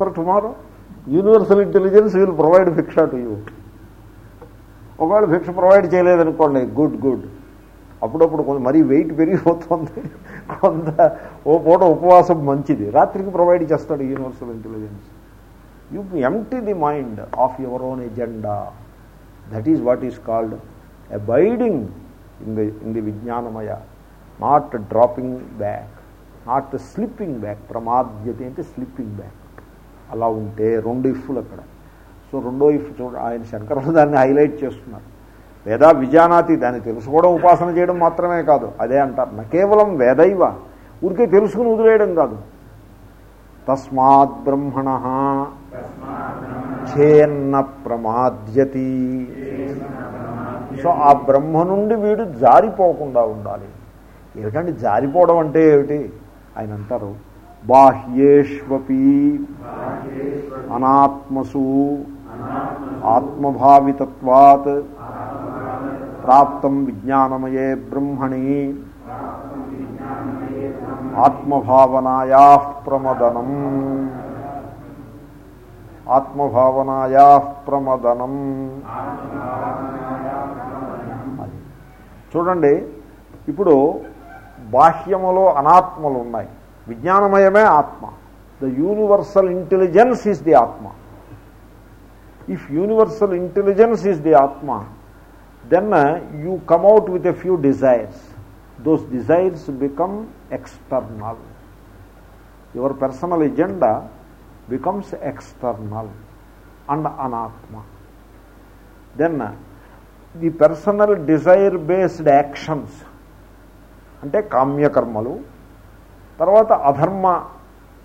For tomorrow universal intelligence will provide bhiksha to you ఒకవేళ భిక్ష provide చేయలేదనుకోండి good good అప్పుడప్పుడు కొంత మరీ వెయిట్ పెరిగిపోతుంది. కొంత ఓ పూట ఉపవాసం మంచిది. రాత్రికి ప్రొవైడ్ చేస్తాడు universal intelligence you empty the mind of your own agenda that is what is called abiding in the in the విజ్ఞానమయ not dropping back not slipping back ప్రమాద్యత అంటే స్లిప్పింగ్ బ్యాక్ అలా ఉంటే రెండు ఇఫ్లు అక్కడ. సో రెండో ఇఫ్ చూడ ఆయన శంకరులు దాన్ని హైలైట్ చేస్తున్నారు. వేదా విజానాతి దాన్ని తెలుసుకోవడం ఉపాసన చేయడం మాత్రమే కాదు. అదే అంటారు. నా కేవలం వేదైవ. ఊరికే తెలుసుకుని వదిలేయడం కాదు. తస్మాత్ బ్రహ్మణ ఛేన్న ప్రమాద్యతి. సో ఆ బ్రహ్మ నుండి వీడు జారిపోకుండా ఉండాలి. ఏమిటండి జారిపోవడం అంటే ఏమిటి? ఆయన అంటారు బాహ్యేష్వపి అనాత్మసు ఆత్మభావితత్వాత్ ప్రాప్తం విజ్ఞానమయే బ్రహ్మణి ఆత్మభావనాయా ప్రమదనం ఆత్మభావనాయా ప్రమదనం. చూడండి ఇప్పుడు బాహ్యములో అనాత్మలు ఉన్నాయి విజ్ఞానమయమే ఆత్మ. The universal intelligence is the ఆత్మ. If universal intelligence is the ఆత్మ then you come out with a few desires those desires become external your personal agenda becomes external and అనాత్మ then the personal desire based actions అంటే కామ్యకర్మలు తర్వాత అధర్మ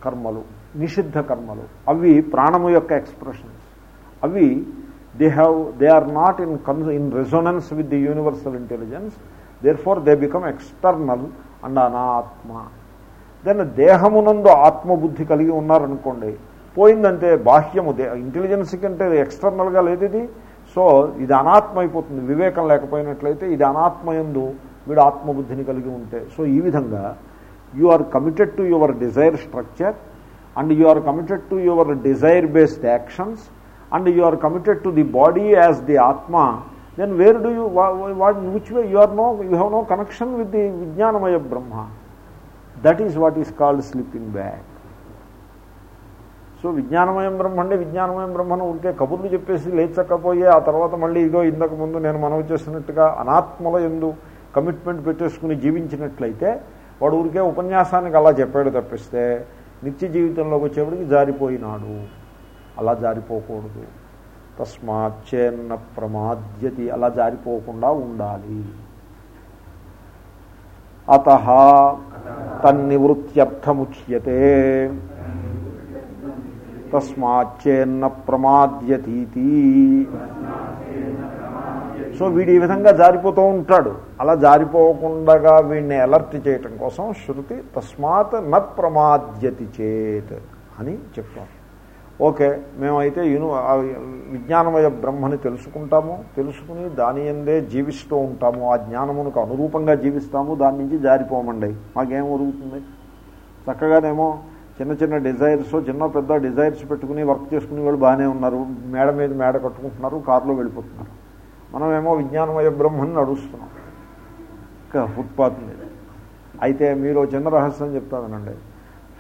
కర్మలు నిషిద్ధ కర్మలు. అవి ప్రాణము యొక్క ఎక్స్ప్రెషన్స్ అవి they have they are not in con in resonance with the universal intelligence therefore they become external and అనాత్మ దెన్ దేహమునందు ఆత్మబుద్ధి కలిగి ఉన్నారనుకోండి పోయిందంటే బాహ్యము. దే ఇంటెలిజెన్స్ కంటే ఎక్స్టర్నల్గా లేదు ఇది. సో ఇది అనాత్మ అయిపోతుంది. వివేకం లేకపోయినట్లయితే ఇది అనాత్మయందు వీడు ఆత్మబుద్ధిని కలిగి ఉంటే. సో ఈ విధంగా you are committed to your desire structure and you are committed to your desire based actions and you are committed to the body as the ఆత్మ then where do you what which way you are no you have no connection with the విజ్ఞానమయ బ్రహ్మ. That is what is called slipping back. So విజ్ఞానమయం బ్రహ్మ అంటే విజ్ఞానమయం బ్రహ్మను ఉంటే కబుర్లు చెప్పేసి లేచక్కపోయి ఆ తర్వాత మళ్ళీ ఇదో ఇంతకు ముందు నేను మనవి చేసినట్టుగా అనాత్మల ఎందు కమిట్మెంట్ పెట్టేసుకుని జీవించినట్లయితే వాడు ఊరికే ఉపన్యాసానికి అలా చెప్పాడు తప్పిస్తే నిత్య జీవితంలోకి వచ్చేప్పటికి జారిపోయినాడు. అలా జారిపోకూడదు. తస్మాచ్చేన్న ప్రమాద్యతి అలా జారిపోకుండా ఉండాలి. అత తన్నివృత్త్యర్థముచ్యతే. తస్మాచ్చేన్న ప్రమాద్యతీతి. సో వీడు ఈ విధంగా జారిపోతూ ఉంటాడు. అలా జారిపోకుండా వీడిని అలర్ట్ చేయటం కోసం శృతి తస్మాత్ నత్ ప్రమాద్యతి చేత్ అని చెప్తాం. ఓకే మేమైతే యూను విజ్ఞానమయ బ్రహ్మని తెలుసుకుంటాము. తెలుసుకుని దాని ఎందే జీవిస్తూ ఉంటాము. ఆ జ్ఞానమునకు అనురూపంగా జీవిస్తాము. దాని నుంచి జారిపోమండి. మాకేం ఒరుగుతుంది? చక్కగానేమో చిన్న చిన్న డిజైర్స్ చిన్న పెద్ద డిజైర్స్ పెట్టుకుని వర్క్ చేసుకునే వాళ్ళు బాగానే ఉన్నారు. మేడ మీద మేడ కట్టుకుంటున్నారు కారులో వెళ్ళిపోతున్నారు. మనమేమో విజ్ఞానమయ బ్రహ్మని నడుస్తున్నాం. ఇంకా ఫుట్పాత్ మీద. అయితే మీరు ఓ చిన్న రహస్యం చెప్తానండి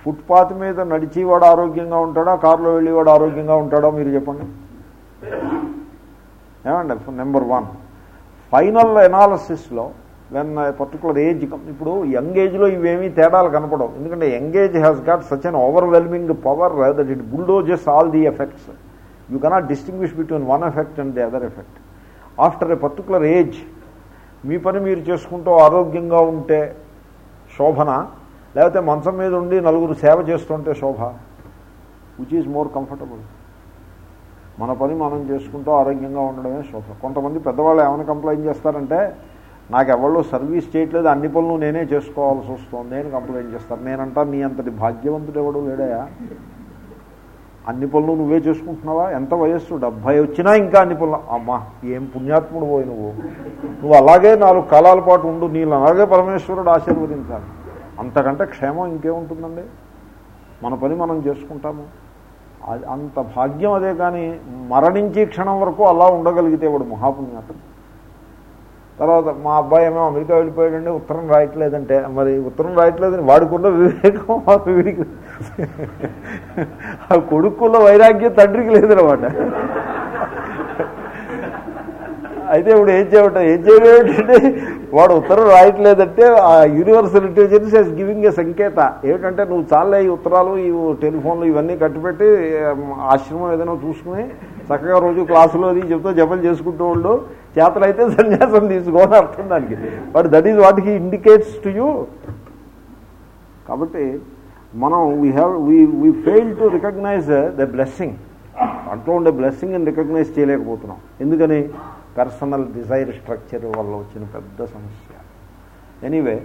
ఫుట్పాత్ మీద నడిచేవాడు ఆరోగ్యంగా ఉంటాడా? కారులో వెళ్ళేవాడు ఆరోగ్యంగా ఉంటాడో? మీరు చెప్పండి. ఏమండి? నెంబర్ వన్ ఫైనల్ ఎనాలసిస్లో వెన్ పర్టికులర్ ఏజ్ ఇప్పుడు యంగ్ ఏజ్లో ఇవేమీ తేడాలు కనపడవు. ఎందుకంటే young age has got such an overwhelming power that it bulldozes all the effects you cannot distinguish between one effect and the other effect after a particular age మీ పని మీరు చేసుకుంటూ ఆరోగ్యంగా ఉంటే శోభన లేకపోతే మంచం మీద ఉండి నలుగురు సేవ చేస్తుంటే శోభ విచ్ ఈజ్ మోర్ కంఫర్టబుల్ మన పని మనం చేసుకుంటూ ఆరోగ్యంగా ఉండడమే శోభ. కొంతమంది పెద్దవాళ్ళు ఏమైనా కంప్లైంట్ చేస్తారంటే నాకు ఎవళ్ళు సర్వీస్ చేయట్లేదు అన్ని పనులు నేనే చేసుకోవాల్సి వస్తుంది నేను కంప్లైంట్ చేస్తాను. నేనంటా నీ అంతటి భాగ్యవంతుడు ఎవడు లేడయా అన్ని పనులు నువ్వే చేసుకుంటున్నావా? ఎంత వయస్సు? డెబ్భై వచ్చినా ఇంకా అన్ని పనులు. అమ్మా ఏం పుణ్యాత్ముడు పోయి నువ్వు? నువ్వు అలాగే నాలుగు కాలాల పాటు ఉండు. నీళ్ళు అలాగే పరమేశ్వరుడు ఆశీర్వదించాలి. అంతకంటే క్షేమం ఇంకేముంటుందండి? మన పని మనం చేసుకుంటాము. అది అంత భాగ్యం అదే కానీ మరణించే క్షణం వరకు అలా ఉండగలిగితే వాడు మహాపుణ్యాతం తర్వాత మా అబ్బాయి ఏమో అమెరికా వెళ్ళిపోయాడండి. ఉత్తరం రాయట్లేదంటే మరి ఉత్తరం రాయట్లేదని వాడుకున్న వివేకం వీడికి ఆ కొడుకుల్లో వైరాగ్యం తండ్రికి లేదనమాట అయితే ఇప్పుడు ఏం చేయట ఏం చేయడం ఏంటంటే వాడు ఉత్తరం రాయట్లేదంటే ఆ universal intelligence is giving a సంకేత. ఏమిటంటే నువ్వు చాలే ఈ ఉత్తరాలు ఈ టెలిఫోన్లు ఇవన్నీ కట్టుపెట్టి ఆశ్రమం ఏదైనా చూసుకుని చక్కగా రోజు క్లాసులో అది చెప్తూ జపలు చేసుకుంటూ ఉండు. చేతలైతే సన్యాసం తీసుకోని అర్థం దానికి. But that is what he indicates to you కాబట్టి మనం we have we we fail to recognise the blessing దాంట్లో ఉండే బ్లెస్సింగ్ అని రికగ్నైజ్ చేయలేకపోతున్నాం. ఎందుకని? పర్సనల్ డిజైర్ స్ట్రక్చర్ వల్ల వచ్చిన పెద్ద సమస్య. ఎనీవే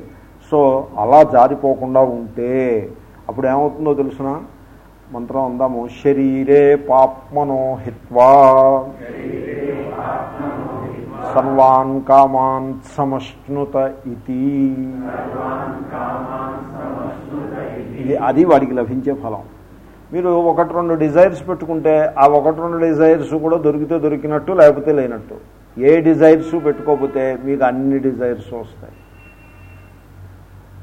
సో అలా జారిపోకుండా ఉంటే అప్పుడు ఏమవుతుందో తెలుసిన? మంత్రం అందాము శరీరే పాప్మనో హిత్వా. సర్వాన్ కామాన్ సమష్ణుత ఇది ఇది అది వాడికి లభించే ఫలం. మీరు ఒకటి రెండు డిజైర్స్ పెట్టుకుంటే ఆ ఒకటి రెండు డిజైర్స్ కూడా దొరికితే దొరికినట్టు లేకపోతే లేనట్టు. ఏ డిజైర్స్ పెట్టుకోకపోతే మీకు అన్ని డిజైర్స్ వస్తాయి.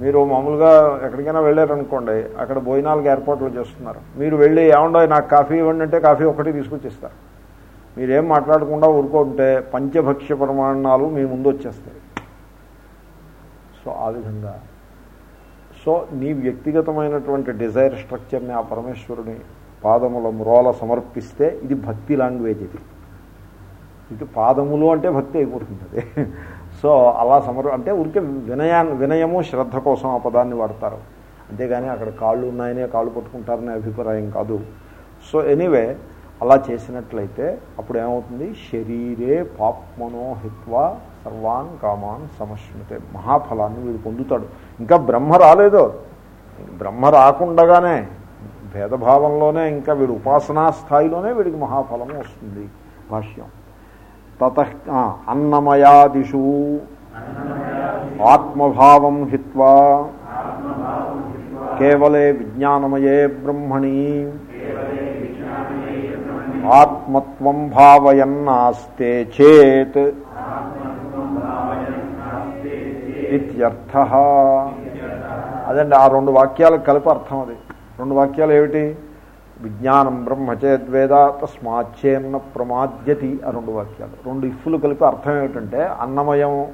మీరు మామూలుగా ఎక్కడికైనా వెళ్ళారనుకోండి అక్కడ భోజనాలకు ఏర్పాట్లు చేస్తున్నారు. మీరు వెళ్ళి ఏమండో నాకు కాఫీ ఇవ్వండి అంటే కాఫీ ఒకటి తీసుకొచ్చిస్తారు. మీరేం మాట్లాడకుండా ఊరుకుంటే పంచభక్ష్య ప్రమాణాలు మీ ముందు వచ్చేస్తాయి. సో ఆ విధంగా. సో నీ వ్యక్తిగతమైనటువంటి డిజైర్ స్ట్రక్చర్ని ఆ పరమేశ్వరుని పాదముల మ్రోల సమర్పిస్తే ఇది భక్తి లాంగ్వేజ్ ఇది. ఇటు పాదములు అంటే భక్తి అయిపోతుంది అది సో అలా సమర్ అంటే ఊరికే వినయా వినయము శ్రద్ధ కోసం ఆ పదాన్ని వాడతారు. అంతేగాని అక్కడ కాళ్ళు ఉన్నాయనే కాళ్ళు పట్టుకుంటారనే అభిప్రాయం కాదు. సో ఎనీవే అలా చేసినట్లయితే అప్పుడు ఏమవుతుంది? శరీరే పాప్మనోహిత్వ సర్వాన్ కామాన్ సమశ్మితే మహాఫలాన్ని వీడు పొందుతాడు. ఇంకా బ్రహ్మ రాలేదు. బ్రహ్మ రాకుండగానే భేదభావంలోనే ఇంకా వీడు ఉపాసనా స్థాయిలోనే వీడికి మహాఫలము వస్తుంది. భాష్యం. తత అన్నమయాదిషు ఆత్మభావం హిత్వా. కేవలే విజ్ఞానమయే బ్రహ్మణి. ఆత్మత్వం భావయన్నాస్తే చేత్ ఇత్యర్థ. అదండి ఆ రెండు వాక్యాలకు కలిపి అర్థం అది. రెండు వాక్యాలు ఏమిటి? విజ్ఞానం బ్రహ్మచేద్వేద తస్మాచ్చేన్న ప్రమాద్యతి ఆ రెండు వాక్యాలు. రెండు ఇఫ్ఫులు కలిపి అర్థం ఏమిటంటే అన్నమయము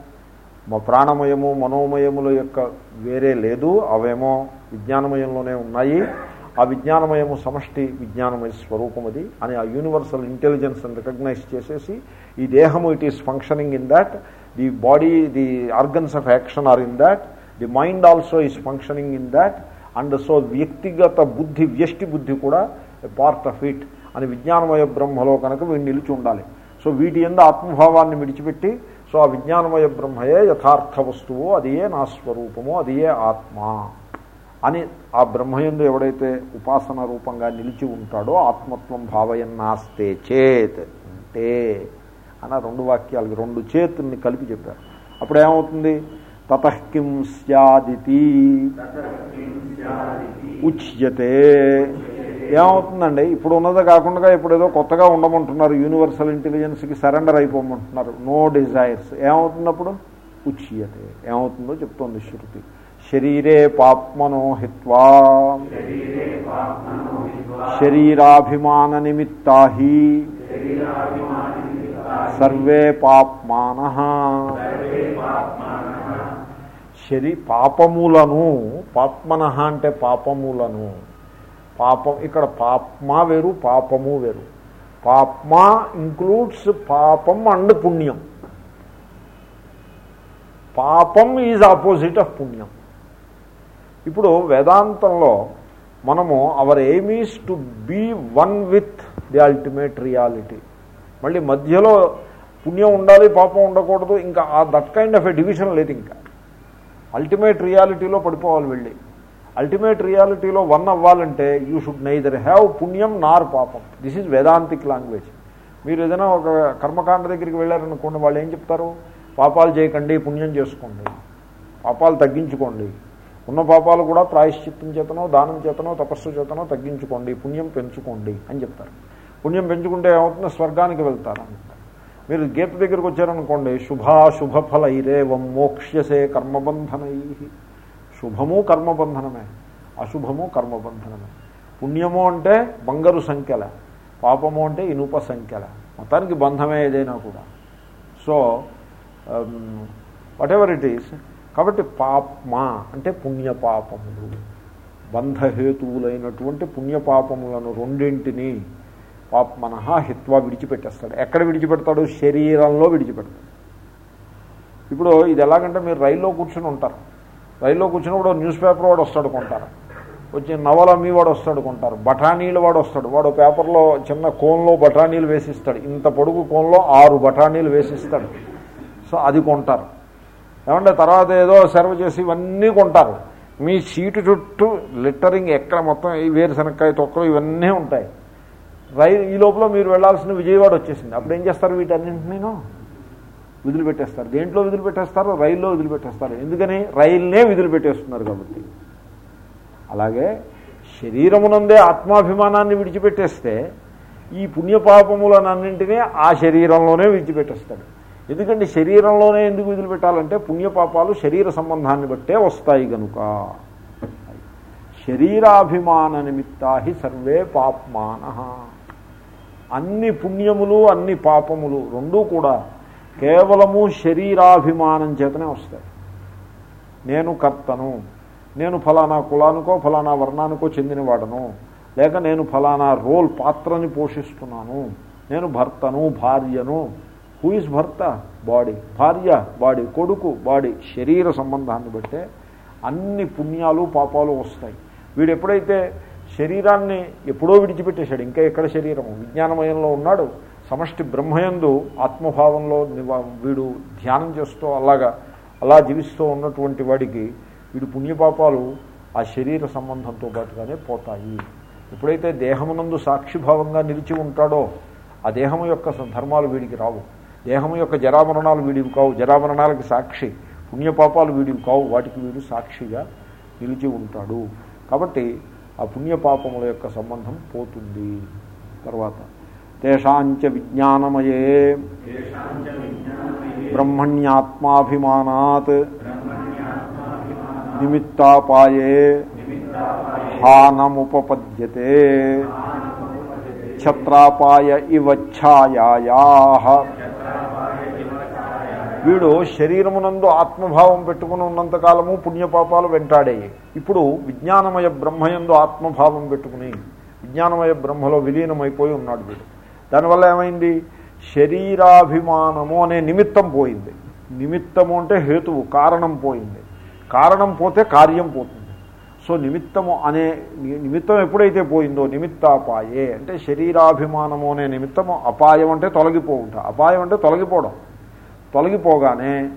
ప్రాణమయము మనోమయముల యొక్క వేరే లేదు అవేమో విజ్ఞానమయంలోనే ఉన్నాయి. ఆ విజ్ఞానమయము సమష్టి విజ్ఞానమయ స్వరూపం అది అని ఆ యూనివర్సల్ ఇంటెలిజెన్స్ని రికగ్నైజ్ చేసేసి ఈ దేహము it is functioning in that the body the organs of action are in that the mind also is functioning in that and so వ్యక్తిగత బుద్ధి వ్యష్టి బుద్ధి కూడా పార్ట్ ఆఫ్ ఇట్ అని విజ్ఞానమయ బ్రహ్మలో కనుక వీడు నిలిచి ఉండాలి. సో వీటి ఎందు ఆత్మభావాన్ని విడిచిపెట్టి సో ఆ విజ్ఞానమయ బ్రహ్మయే యథార్థ వస్తువు అదియే నా స్వరూపము అదియే ఆత్మ. అని ఆ బ్రహ్మయందు ఎవడైతే ఉపాసన రూపంగా నిలిచి ఉంటాడో ఆత్మత్వం భావయన్నాస్తే చేత్ అంటే అన్న రెండు వాక్యాలకి రెండు చేతుల్ని కలిపి చెప్పారు. అప్పుడు ఏమవుతుంది తతకిం స్యాదితి. ఉచ్యతే. ఏమవుతుందండి? ఇప్పుడు ఉన్నది కాకుండా ఇప్పుడు ఏదో కొత్తగా ఉండమంటున్నారు యూనివర్సల్ ఇంటెలిజెన్స్కి సరెండర్ అయిపోమంటున్నారు నో డిజైర్స్ ఏమవుతున్నప్పుడు ఉచ్యతే. ఏమవుతుందో చెప్తోంది శృతి. శరీరే పాప్మనో హిత్వా. శరీరాభిమాన నిమిత్తాహి సర్వే పాప్మాన. శరీ పాపములను పాప్మన అంటే పాపములను. పాపం ఇక్కడ పాప్మా వేరు పాపము వేరు. పాప్మా ఇంక్లూడ్స్ పాపం అండ్ పుణ్యం. పాపం ఈజ్ ఆపోజిట్ ఆఫ్ పుణ్యం. ఇప్పుడు వేదాంతంలో మనము our aim is to be one with the ultimate reality మళ్ళీ మధ్యలో పుణ్యం ఉండాలి పాపం ఉండకూడదు ఇంకా ఆ that kind of a division లేదు ఇంకా. అల్టిమేట్ రియాలిటీలో పడిపోవాలి వెళ్ళి. అల్టిమేట్ రియాలిటీలో వన్ అవ్వాలంటే యూ షుడ్ నైదర్ హ్యావ్ పుణ్యం నార్ పాపం. దిస్ ఈజ్ వేదాంతిక్ లాంగ్వేజ్ మీరు ఏదైనా ఒక కర్మకాండ దగ్గరికి వెళ్ళారనుకోండి వాళ్ళు ఏం చెప్తారు? పాపాలు చేయకండి పుణ్యం చేసుకోండి. పాపాలు తగ్గించుకోండి. ఉన్న పాపాలు కూడా ప్రాయశ్చిత్తం చేతనో దానం చేతనో తపస్సు చేతనో తగ్గించుకోండి పుణ్యం పెంచుకోండి అని చెప్తారు. పుణ్యం పెంచుకుంటే ఏమవుతుందో? స్వర్గానికి వెళ్తారు మీరు గీత దగ్గరికి వచ్చారనుకోండి శుభాశుభ ఫలైరేవం మోక్ష్యసే కర్మబంధనై. శుభము కర్మబంధనమే అశుభము కర్మబంధనమే. పుణ్యము అంటే బంగారు సంఖ్యల పాపము అంటే ఇనుప సంఖ్యల. మొత్తానికి బంధమే ఏదైనా కూడా. So whatever it is కాబట్టి పాప్మా అంటే పుణ్యపాపములు. బంధహేతువులైనటువంటి పుణ్యపాపములను రెండింటినీ పాప్మన హిత్వా విడిచిపెట్టేస్తాడు. ఎక్కడ విడిచిపెడతాడు? శరీరంలో విడిచిపెడతాడు. ఇప్పుడు ఇది ఎలాగంటే మీరు రైల్లో కూర్చొని ఉంటారు. రైల్లో కూర్చున్నప్పుడు న్యూస్ పేపర్ వాడు వస్తాడు కొంటారు. వచ్చి నవల మీ వాడు వస్తాడు కొంటారు. బఠానీలు వాడు వస్తాడు. వాడు పేపర్లో చిన్న కోన్లో బఠానీలు వేసిస్తాడు. ఇంత పొడుగు కోన్లో ఆరు బఠానీలు వేసిస్తాడు. సో అది కొంటారు. ఏమంటే తర్వాత ఏదో సర్వ్ చేసి ఇవన్నీ కొంటారు. మీ సీటు చుట్టూ లిట్టరింగ్ ఎక్కడ మొత్తం ఈ వేరుశనక్కాయ తొక్కలు ఇవన్నీ ఉంటాయి. రైలు ఈ లోపల మీరు వెళ్ళాల్సిన విజయవాడ వచ్చేసింది. అప్పుడు ఏం చేస్తారు వీటన్నింటినీ? వదిలిపెట్టేస్తారు. దేంట్లో వదిలిపెట్టేస్తారు? రైల్లో వదిలిపెట్టేస్తారు. ఎందుకని? రైల్నే వదిలిపెట్టేస్తున్నారు కాబట్టి. అలాగే శరీరమునందే ఆత్మాభిమానాన్ని విడిచిపెట్టేస్తే ఈ పుణ్యపాపములనన్నింటినీ ఆ శరీరంలోనే విడిచిపెట్టేస్తాడు. ఎందుకంటే శరీరంలోనే ఎందుకు విధులుపెట్టాలంటే పుణ్యపాపాలు శరీర సంబంధాన్ని బట్టే వస్తాయి గనుక. శరీరాభిమాన నిమిత్తాహి సర్వే పాప్మాన. అన్ని పుణ్యములు అన్ని పాపములు రెండూ కూడా కేవలము శరీరాభిమానం చేతనే వస్తాయి. నేను కర్తను నేను ఫలానా కులానికో ఫలానా వర్ణానికో చెందినవాడను లేక నేను ఫలానా రోల్ పాత్రని పోషిస్తున్నాను నేను భర్తను భార్యను హూ ఇస్ భర్త? బాడీ భార్య బాడీ కొడుకు బాడీ శరీర సంబంధాన్ని బట్టే అన్ని పుణ్యాలు పాపాలు వస్తాయి. వీడు ఎప్పుడైతే శరీరాన్ని ఎప్పుడో విడిచిపెట్టేశాడు ఇంకా ఎక్కడ శరీరం? విజ్ఞానమయంలో ఉన్నాడు. సమష్టి బ్రహ్మయందు ఆత్మభావంలో వీడు ధ్యానం చేస్తూ అలాగా అలా జీవిస్తూ ఉన్నటువంటి వాడికి వీడు పుణ్యపాపాలు ఆ శరీర సంబంధంతో పాటుగానే పోతాయి. ఎప్పుడైతే దేహమునందు సాక్షిభావంగా నిలిచి ఉంటాడో ఆ దేహము యొక్క ధర్మాలు వీడికి రావు. దేహము యొక్క జరామరణాలు వీడివి కావు. జరామరణాలకి సాక్షి పుణ్యపాపాలు వీడివి కావు. వాటికి వీడు సాక్షిగా నిలిచి ఉంటాడు. కాబట్టి ఆ పుణ్యపాపముల యొక్క సంబంధం పోతుంది. తర్వాత తేషాంచ విజ్ఞానమయే. బ్రహ్మణ్యాత్మాభిమానాత్. నిమిత్తాపాయే. హానముపపద్యతే. ఛత్రాపాయ ఇవ ఛాయాయా. వీడు శరీరమునందు ఆత్మభావం పెట్టుకుని ఉన్నంతకాలము పుణ్యపాపాలు వెంటాడేవి ఇప్పుడు విజ్ఞానమయ బ్రహ్మయందు ఆత్మభావం పెట్టుకుని విజ్ఞానమయ బ్రహ్మలో విలీనమైపోయి ఉన్నాడు వీడు. దానివల్ల ఏమైంది? శరీరాభిమానము అనే నిమిత్తం పోయింది. నిమిత్తము అంటే హేతువు కారణం పోయింది. కారణం పోతే కార్యం పోతుంది. సో నిమిత్తము అనే నిమిత్తం ఎప్పుడైతే పోయిందో నిమిత్తాపాయే. అంటే శరీరాభిమానము అనే నిమిత్తము అపాయం అంటే తొలగిపోవుట. అపాయం అంటే తొలగిపోవడం. తొలగిపోగానే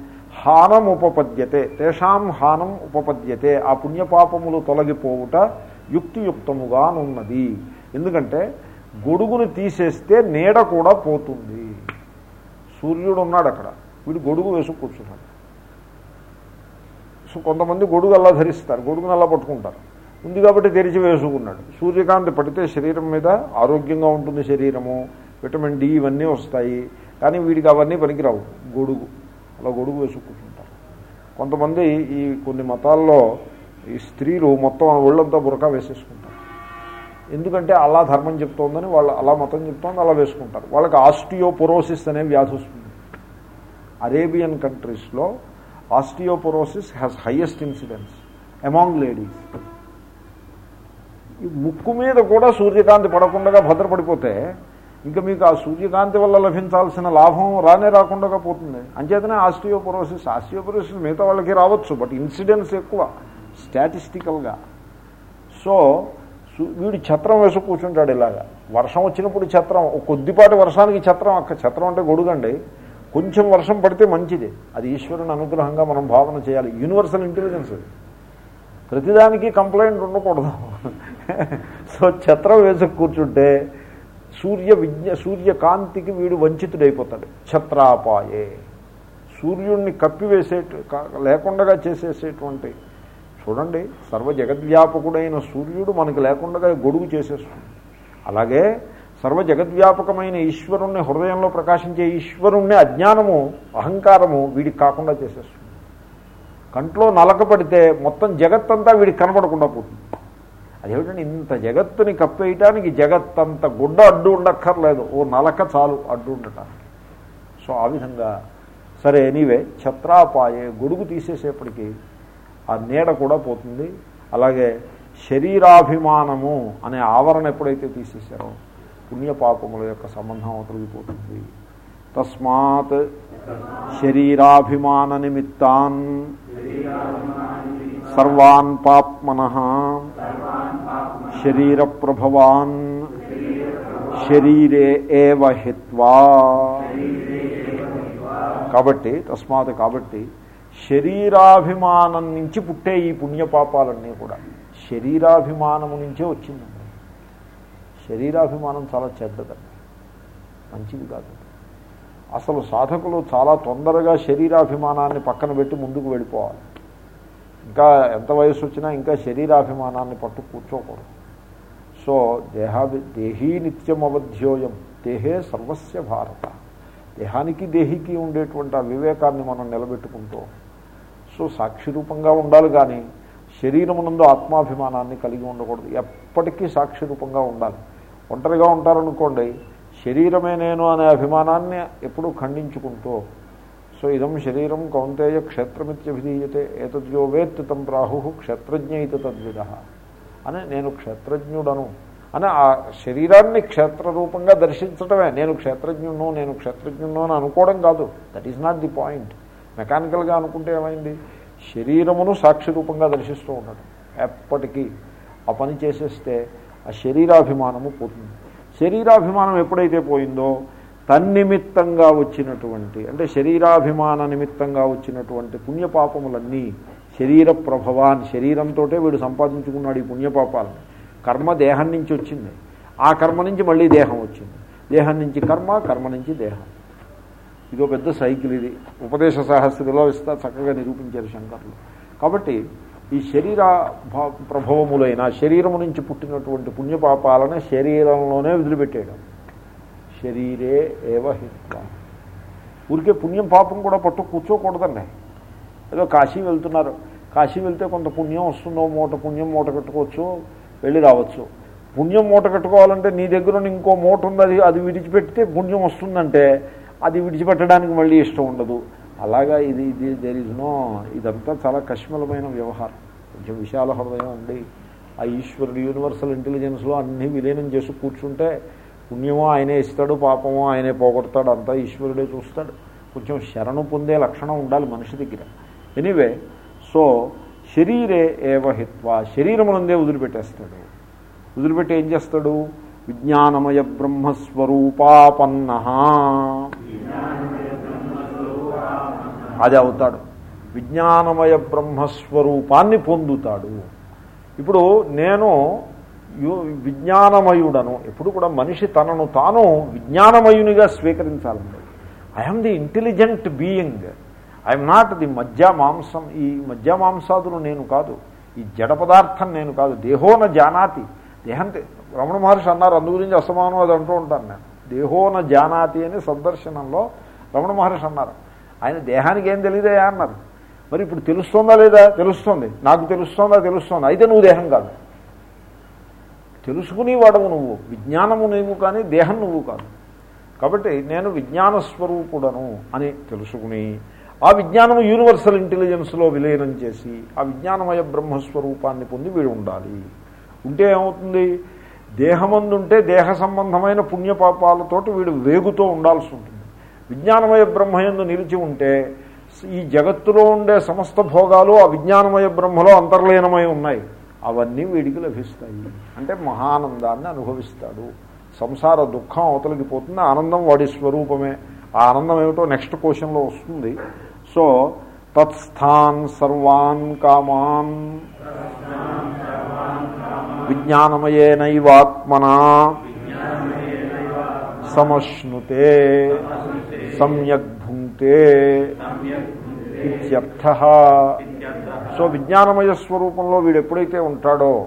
హానం ఉపపద్యతే తేషాం హానం ఉపపద్యతే ఆ పుణ్యపాపములు తొలగిపోవుట యుక్తియుక్తముగానున్నది ఎందుకంటే గొడుగును తీసేస్తే నీడ కూడా పోతుంది. సూర్యుడు ఉన్నాడు అక్కడ. వీడు గొడుగు వేసుకు కూర్చున్నాడు. సో కొంతమంది గొడుగు అలా ధరిస్తారు. గొడుగును అలా పట్టుకుంటారు. ఉంది కాబట్టి తెరిచి వేసుకున్నాడు. సూర్యకాంతి పడితే శరీరం మీద ఆరోగ్యంగా ఉంటుంది శరీరము. విటమిన్ డి ఇవన్నీ వస్తాయి. కానీ వీడికి అవన్నీ పనికిరావు. గొడుగు. అలా గొడుగు వేసుకుంటుంటారు. కొంతమంది ఈ కొన్ని మతాల్లో ఈ స్త్రీలు మొత్తం ఒళ్ళంతా బురకా వేసేసుకుంటారు. ఎందుకంటే అలా ధర్మం చెప్తోందని వాళ్ళు అలా మతం చెప్తోంది అలా వేసుకుంటారు. వాళ్ళకి ఆస్టియోపొరోసిస్ అనే వ్యాధి వస్తుంది. అరేబియన్ కంట్రీస్లో osteoporosis has highest incidence among ladies ఈ ముక్కు మీద కూడా సూర్యకాంతి పడకుండా భద్రపడిపోతే ఇంకా మీకు ఆ సూర్యకాంతి వల్ల లభించాల్సిన లాభం రానే రాకుండా పోతుంది. అంచేతనే ఆస్టియోపరోసిస్ ఆస్టియోపరోసిస్ మిగతా వాళ్ళకి రావచ్చు బట్ ఇన్సిడెన్స్ ఎక్కువ స్టాటిస్టికల్గా. సో వీడు ఛత్రం వేసి కూర్చుంటాడు ఇలాగా. వర్షం వచ్చినప్పుడు ఛత్రం కొద్దిపాటి వర్షానికి ఛత్రం అక్క ఛత్రం అంటే గొడుగండి. కొంచెం వర్షం పడితే మంచిది. అది ఈశ్వరుని అనుగ్రహంగా మనం భావన చేయాలి. యూనివర్సల్ ఇంటెలిజెన్స్ ప్రతిదానికి కంప్లైంట్ ఉండకూడదు. సో ఛత్రం వేసి కూర్చుంటే సూర్య విజ్ఞ సూర్యకాంతికి వీడు వంచితుడైపోతాడు. ఛత్రాపాయే. సూర్యుడిని కప్పివేసే లేకుండా చేసేసేటువంటి చూడండి సర్వ జగద్వ్యాపకుడైన సూర్యుడు మనకి లేకుండా గొడుగు చేసేస్తుంది అలాగే సర్వ జగద్వ్యాపకమైన ఈశ్వరుణ్ణి హృదయంలో ప్రకాశించే ఈశ్వరుణ్ణి అజ్ఞానము అహంకారము వీడికి కాకుండా చేసేస్తుంది కంట్లో నలక పడితే మొత్తం జగత్తంతా వీడికి కనపడకుండా పోతుంది. అదేమిటంటే ఇంత జగత్తుని కప్పేయటానికి జగత్తంత గుడ్డ అడ్డు ఉండక్కర్లేదు. ఓ నలక చాలు అడ్డు ఉండటానికి. సో ఆ విధంగా సరే ఎనీవే ఛత్రాపాయే గొడుగు తీసేసేపటికి ఆ నీడ కూడా పోతుంది. అలాగే శరీరాభిమానము అనే ఆవరణ ఎప్పుడైతే తీసేసారో పుణ్యపాపముల యొక్క సంబంధం అవతలిగిపోతుంది. తస్మాత్ శరీరాభిమాన నిమిత్తాన్. సర్వాన్ పాప్మన శరీర ప్రభవాన్ శరీరే ఏవ హిత్వా. కాబట్టి తస్మాత్ కాబట్టి శరీరాభిమానం నుంచి పుట్టే ఈ పుణ్యపాపాలన్నీ కూడా. శరీరాభిమానము నుంచే వచ్చిందండి శరీరాభిమానం చాలా చెడ్డదండి మంచిది కాదు. అసలు సాధకులు చాలా తొందరగా శరీరాభిమానాన్ని పక్కన పెట్టి ముందుకు వెళ్ళిపోవాలి. ఇంకా ఎంత వయసు వచ్చినా ఇంకా శరీరాభిమానాన్ని పట్టు కూర్చోకూడదు. సో దేహాభి దేహీ నిత్యం అవధ్యోయం దేహే సర్వస్య భారత. దేహానికి దేహికి ఉండేటువంటి ఆ వివేకాన్ని మనం నిలబెట్టుకుంటూ సో సాక్షిరూపంగా ఉండాలి కానీ శరీరమునందు ఆత్మాభిమానాన్ని కలిగి ఉండకూడదు. ఎప్పటికీ సాక్షిరూపంగా ఉండాలి. ఒంటరిగా ఉంటారనుకోండి శరీరమే నేను అనే అభిమానాన్ని ఎప్పుడూ ఖండించుకుంటూ సో ఇదం శరీరం కౌంతేయ క్షేత్రమిత్యభిధీయతే ఏతద్యో వేత్తి తం ప్రాహు క్షేత్రజ్ఞ ఇత తద్విధ అని నేను క్షేత్రజ్ఞుడను అని ఆ శరీరాన్ని క్షేత్రరూపంగా దర్శించటమే నేను క్షేత్రజ్ఞును నేను క్షేత్రజ్ఞును అని అనుకోవడం కాదు that is not the point మెకానికల్గా అనుకుంటే ఏమైంది? శరీరమును సాక్షి రూపంగా దర్శిస్తూ ఉండడం ఎప్పటికీ ఆ పని చేసేస్తే ఆ శరీరాభిమానము పోతుంది. శరీరాభిమానం ఎప్పుడైతే పోయిందో తన్నిమిత్తంగా వచ్చినటువంటి అంటే శరీరాభిమాన నిమిత్తంగా వచ్చినటువంటి పుణ్యపాపములన్నీ శరీర ప్రభవాన్ శరీరంతో వీడు సంపాదించుకున్నాడు ఈ పుణ్యపాపాలని. కర్మ దేహం నుంచి వచ్చింది. ఆ కర్మ నుంచి మళ్ళీ దేహం వచ్చింది. దేహం నుంచి కర్మ కర్మ నుంచి దేహం. ఇదో పెద్ద సైకిల్ ఇది. ఉపదేశ సాహస్రిలో ఇస్తా చక్కగా నిరూపించారు శంకర్లు. కాబట్టి ఈ శరీర ప్రభవములైన శరీరము నుంచి పుట్టినటువంటి పుణ్యపాపాలను శరీరంలోనే వదిలిపెట్టేయడం. శరీరే ఏవ హిత్వ ఊరికే పుణ్యం పాపం కూడా పట్టు కూర్చోకూడదండి. ఏదో కాశీ వెళ్తున్నారు. కాశీ వెళ్తే కొంత పుణ్యం వస్తుందో మూట పుణ్యం మూట కట్టుకోవచ్చు వెళ్ళి రావచ్చు. పుణ్యం మూట కట్టుకోవాలంటే నీ దగ్గర ఇంకో మూట ఉంది అది అది విడిచిపెడితే పుణ్యం వస్తుందంటే అది విడిచిపెట్టడానికి మళ్ళీ ఇష్టం ఉండదు. అలాగా ఇది ఇది దేర్ ఇస్ నో ఇదంతా చాలా కష్మలమైన వ్యవహారం. కొంచెం విశాల హృదయం ఉండి ఆ ఈశ్వరుడు యూనివర్సల్ ఇంటెలిజెన్స్లో అన్నీ విలీనం చేసి కూర్చుంటే పుణ్యమో ఆయనే ఇస్తాడు పాపమో ఆయనే పోగొడతాడు అంతా ఈశ్వరుడే చూస్తాడు. కొంచెం శరణు పొందే లక్షణం ఉండాలి మనిషి దగ్గర. ఎనీవే సో శరీరే ఏవహిత్వ శరీరమునందే వదిలిపెట్టేస్తాడు. వదిలిపెట్టి ఏం చేస్తాడు? విజ్ఞానమయ బ్రహ్మస్వరూపాపన్న అది అవుతాడు. విజ్ఞానమయ బ్రహ్మస్వరూపాన్ని పొందుతాడు. ఇప్పుడు నేను విజ్ఞానమయుడను. ఎప్పుడు కూడా మనిషి తనను తాను విజ్ఞానమయునిగా స్వీకరించాలండి. I'm the intelligent being I'm not the మధ్య మాంసం ఈ మధ్య మాంసాదులు నేను కాదు. ఈ జడ పదార్థం నేను కాదు. దేహోన జానాతి. దేహంతే రమణ మహర్షి అన్నారు అందు గురించి అసమానం అది అంటూ ఉంటాను నేను. దేహోన జానాతి అని సందర్శనంలో రమణ మహర్షి అన్నారు. ఆయన దేహానికి ఏం తెలియదే అన్నారు. మరి ఇప్పుడు తెలుస్తుందా లేదా? తెలుస్తుంది. నాకు తెలుస్తుందా? తెలుస్తుంది. అయితే నువ్వు దేహం కాదు. తెలుసుకునేవాడవు నువ్వు. విజ్ఞానము నువ్వు కానీ దేహం నువ్వు కాదు. కాబట్టి నేను విజ్ఞాన స్వరూపుడను అని తెలుసుకుని ఆ విజ్ఞానము యూనివర్సల్ ఇంటెలిజెన్స్లో విలీనం చేసి ఆ విజ్ఞానమయ బ్రహ్మస్వరూపాన్ని పొంది వీడు ఉండాలి. ఉంటే ఏమవుతుంది? దేహమందుంటే దేహ సంబంధమైన పుణ్యపాపాలతోటి వీడు వేగుతూ ఉండాల్సి ఉంటుంది. విజ్ఞానమయ బ్రహ్మయందు నిలిచి ఉంటే ఈ జగత్తులో ఉండే సమస్త భోగాలు ఆ విజ్ఞానమయ బ్రహ్మలో అంతర్లీనమై ఉన్నాయి. అవన్నీ వీడికి లభిస్తాయి. అంటే మహానందాన్ని అనుభవిస్తాడు. సంసార దుఃఖం అవతలికి పోతుంది. ఆనందం వాడి స్వరూపమే. ఆ ఆనందం ఏమిటో నెక్స్ట్ క్వశ్చన్లో వస్తుంది. సో తత్స్థాన్ సర్వాన్ కామాన్. విజ్ఞానమయేనైవాత్మనా. సమశ్నుతే. సమ్యక్ భుంక్తే ఇత్యర్థ. సో విజ్ఞానమయ స్వరూపంలో వీడు ఎప్పుడైతే ఉంటాడో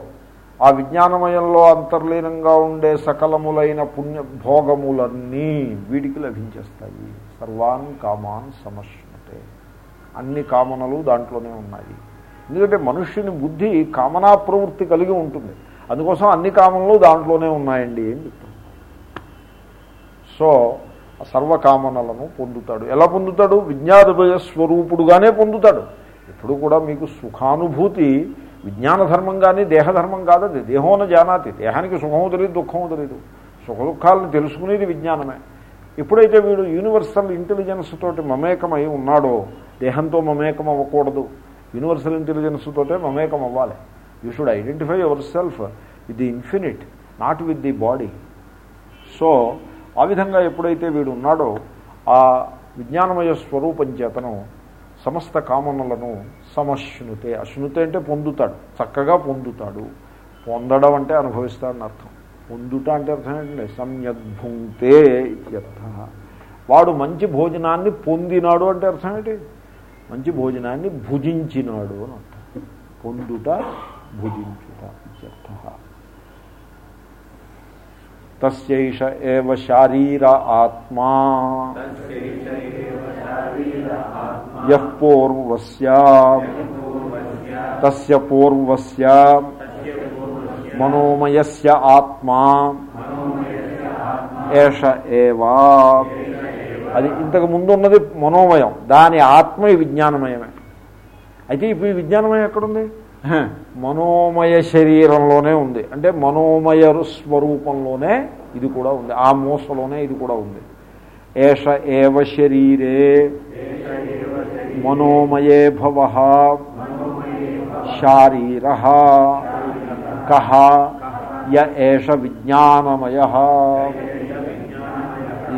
ఆ విజ్ఞానమయంలో అంతర్లీనంగా ఉండే సకలములైన పుణ్య భోగములన్నీ వీడికి లభించేస్తాయి. సర్వాన్ కామాన్ సమశ్నుతే. అన్ని కామనలు దాంట్లోనే ఉన్నాయి. ఎందుకంటే మనుష్యుని బుద్ధి కామనా ప్రవృత్తి కలిగి ఉంటుంది. అందుకోసం అన్ని కామనలు దాంట్లోనే ఉన్నాయండి అని చెప్తాను సో సర్వకామనలను పొందుతాడు. ఎలా పొందుతాడు? విజ్ఞానభయ స్వరూపుడుగానే పొందుతాడు. ఎప్పుడు కూడా మీకు సుఖానుభూతి విజ్ఞానధర్మం కానీ దేహధర్మం కాదది. దేహోన జానాతి. దేహానికి సుఖము తెలియదు దుఃఖము తెలియదు సుఖ దుఃఖాలను తెలుసుకునేది విజ్ఞానమే. ఎప్పుడైతే వీడు యూనివర్సల్ ఇంటెలిజెన్స్ తోటి మమేకమై ఉన్నాడో దేహంతో మమేకం అవ్వకూడదు. యూనివర్సల్ ఇంటెలిజెన్స్ తోటే మమేకం అవ్వాలి. You should identify yourself with the infinite not with the body. So ఆ విధంగా ఎప్పుడైతే వీడు ఉన్నాడో ఆ విజ్ఞానమయ స్వరూపం చేతను సమస్త కామనలను సమశ్నుతే. అశ్నుతే అంటే పొందుతాడు. చక్కగా పొందుతాడు. పొందడం అంటే అనుభవిస్తాడని అర్థం. పొందుట అంటే అర్థం ఏంటండి సమ్యద్భుంతే ఇత్యర్థ. వాడు మంచి భోజనాన్ని పొందినాడు అంటే అర్థం ఏంటి? మంచి భోజనాన్ని భుజించినాడు అని అర్థం. పొందుట భుజించుట ఇత్యర్థ. తస్యైష ఏవ శారీర ఆత్మా యః పూర్వస్య తస్య పూర్వస్య మనోమయస్య ఆత్మా ఏష ఏవా అది ఇంతకు ముందు ఉన్నది మనోమయం దాని ఆత్మ విజ్ఞానమయమే. అయితే ఇప్పుడు ఈ విజ్ఞానమయం ఎక్కడుంది? మనోమయ శరీరంలోనే ఉంది. అంటే మనోమయ స్వరూపంలోనే ఇది కూడా ఉంది. ఆ మూసలోనే ఇది కూడా ఉంది. ఏష ఏవ శరీరే మనోమయే భవ శారీర కహ య ఏష విజ్ఞానమయ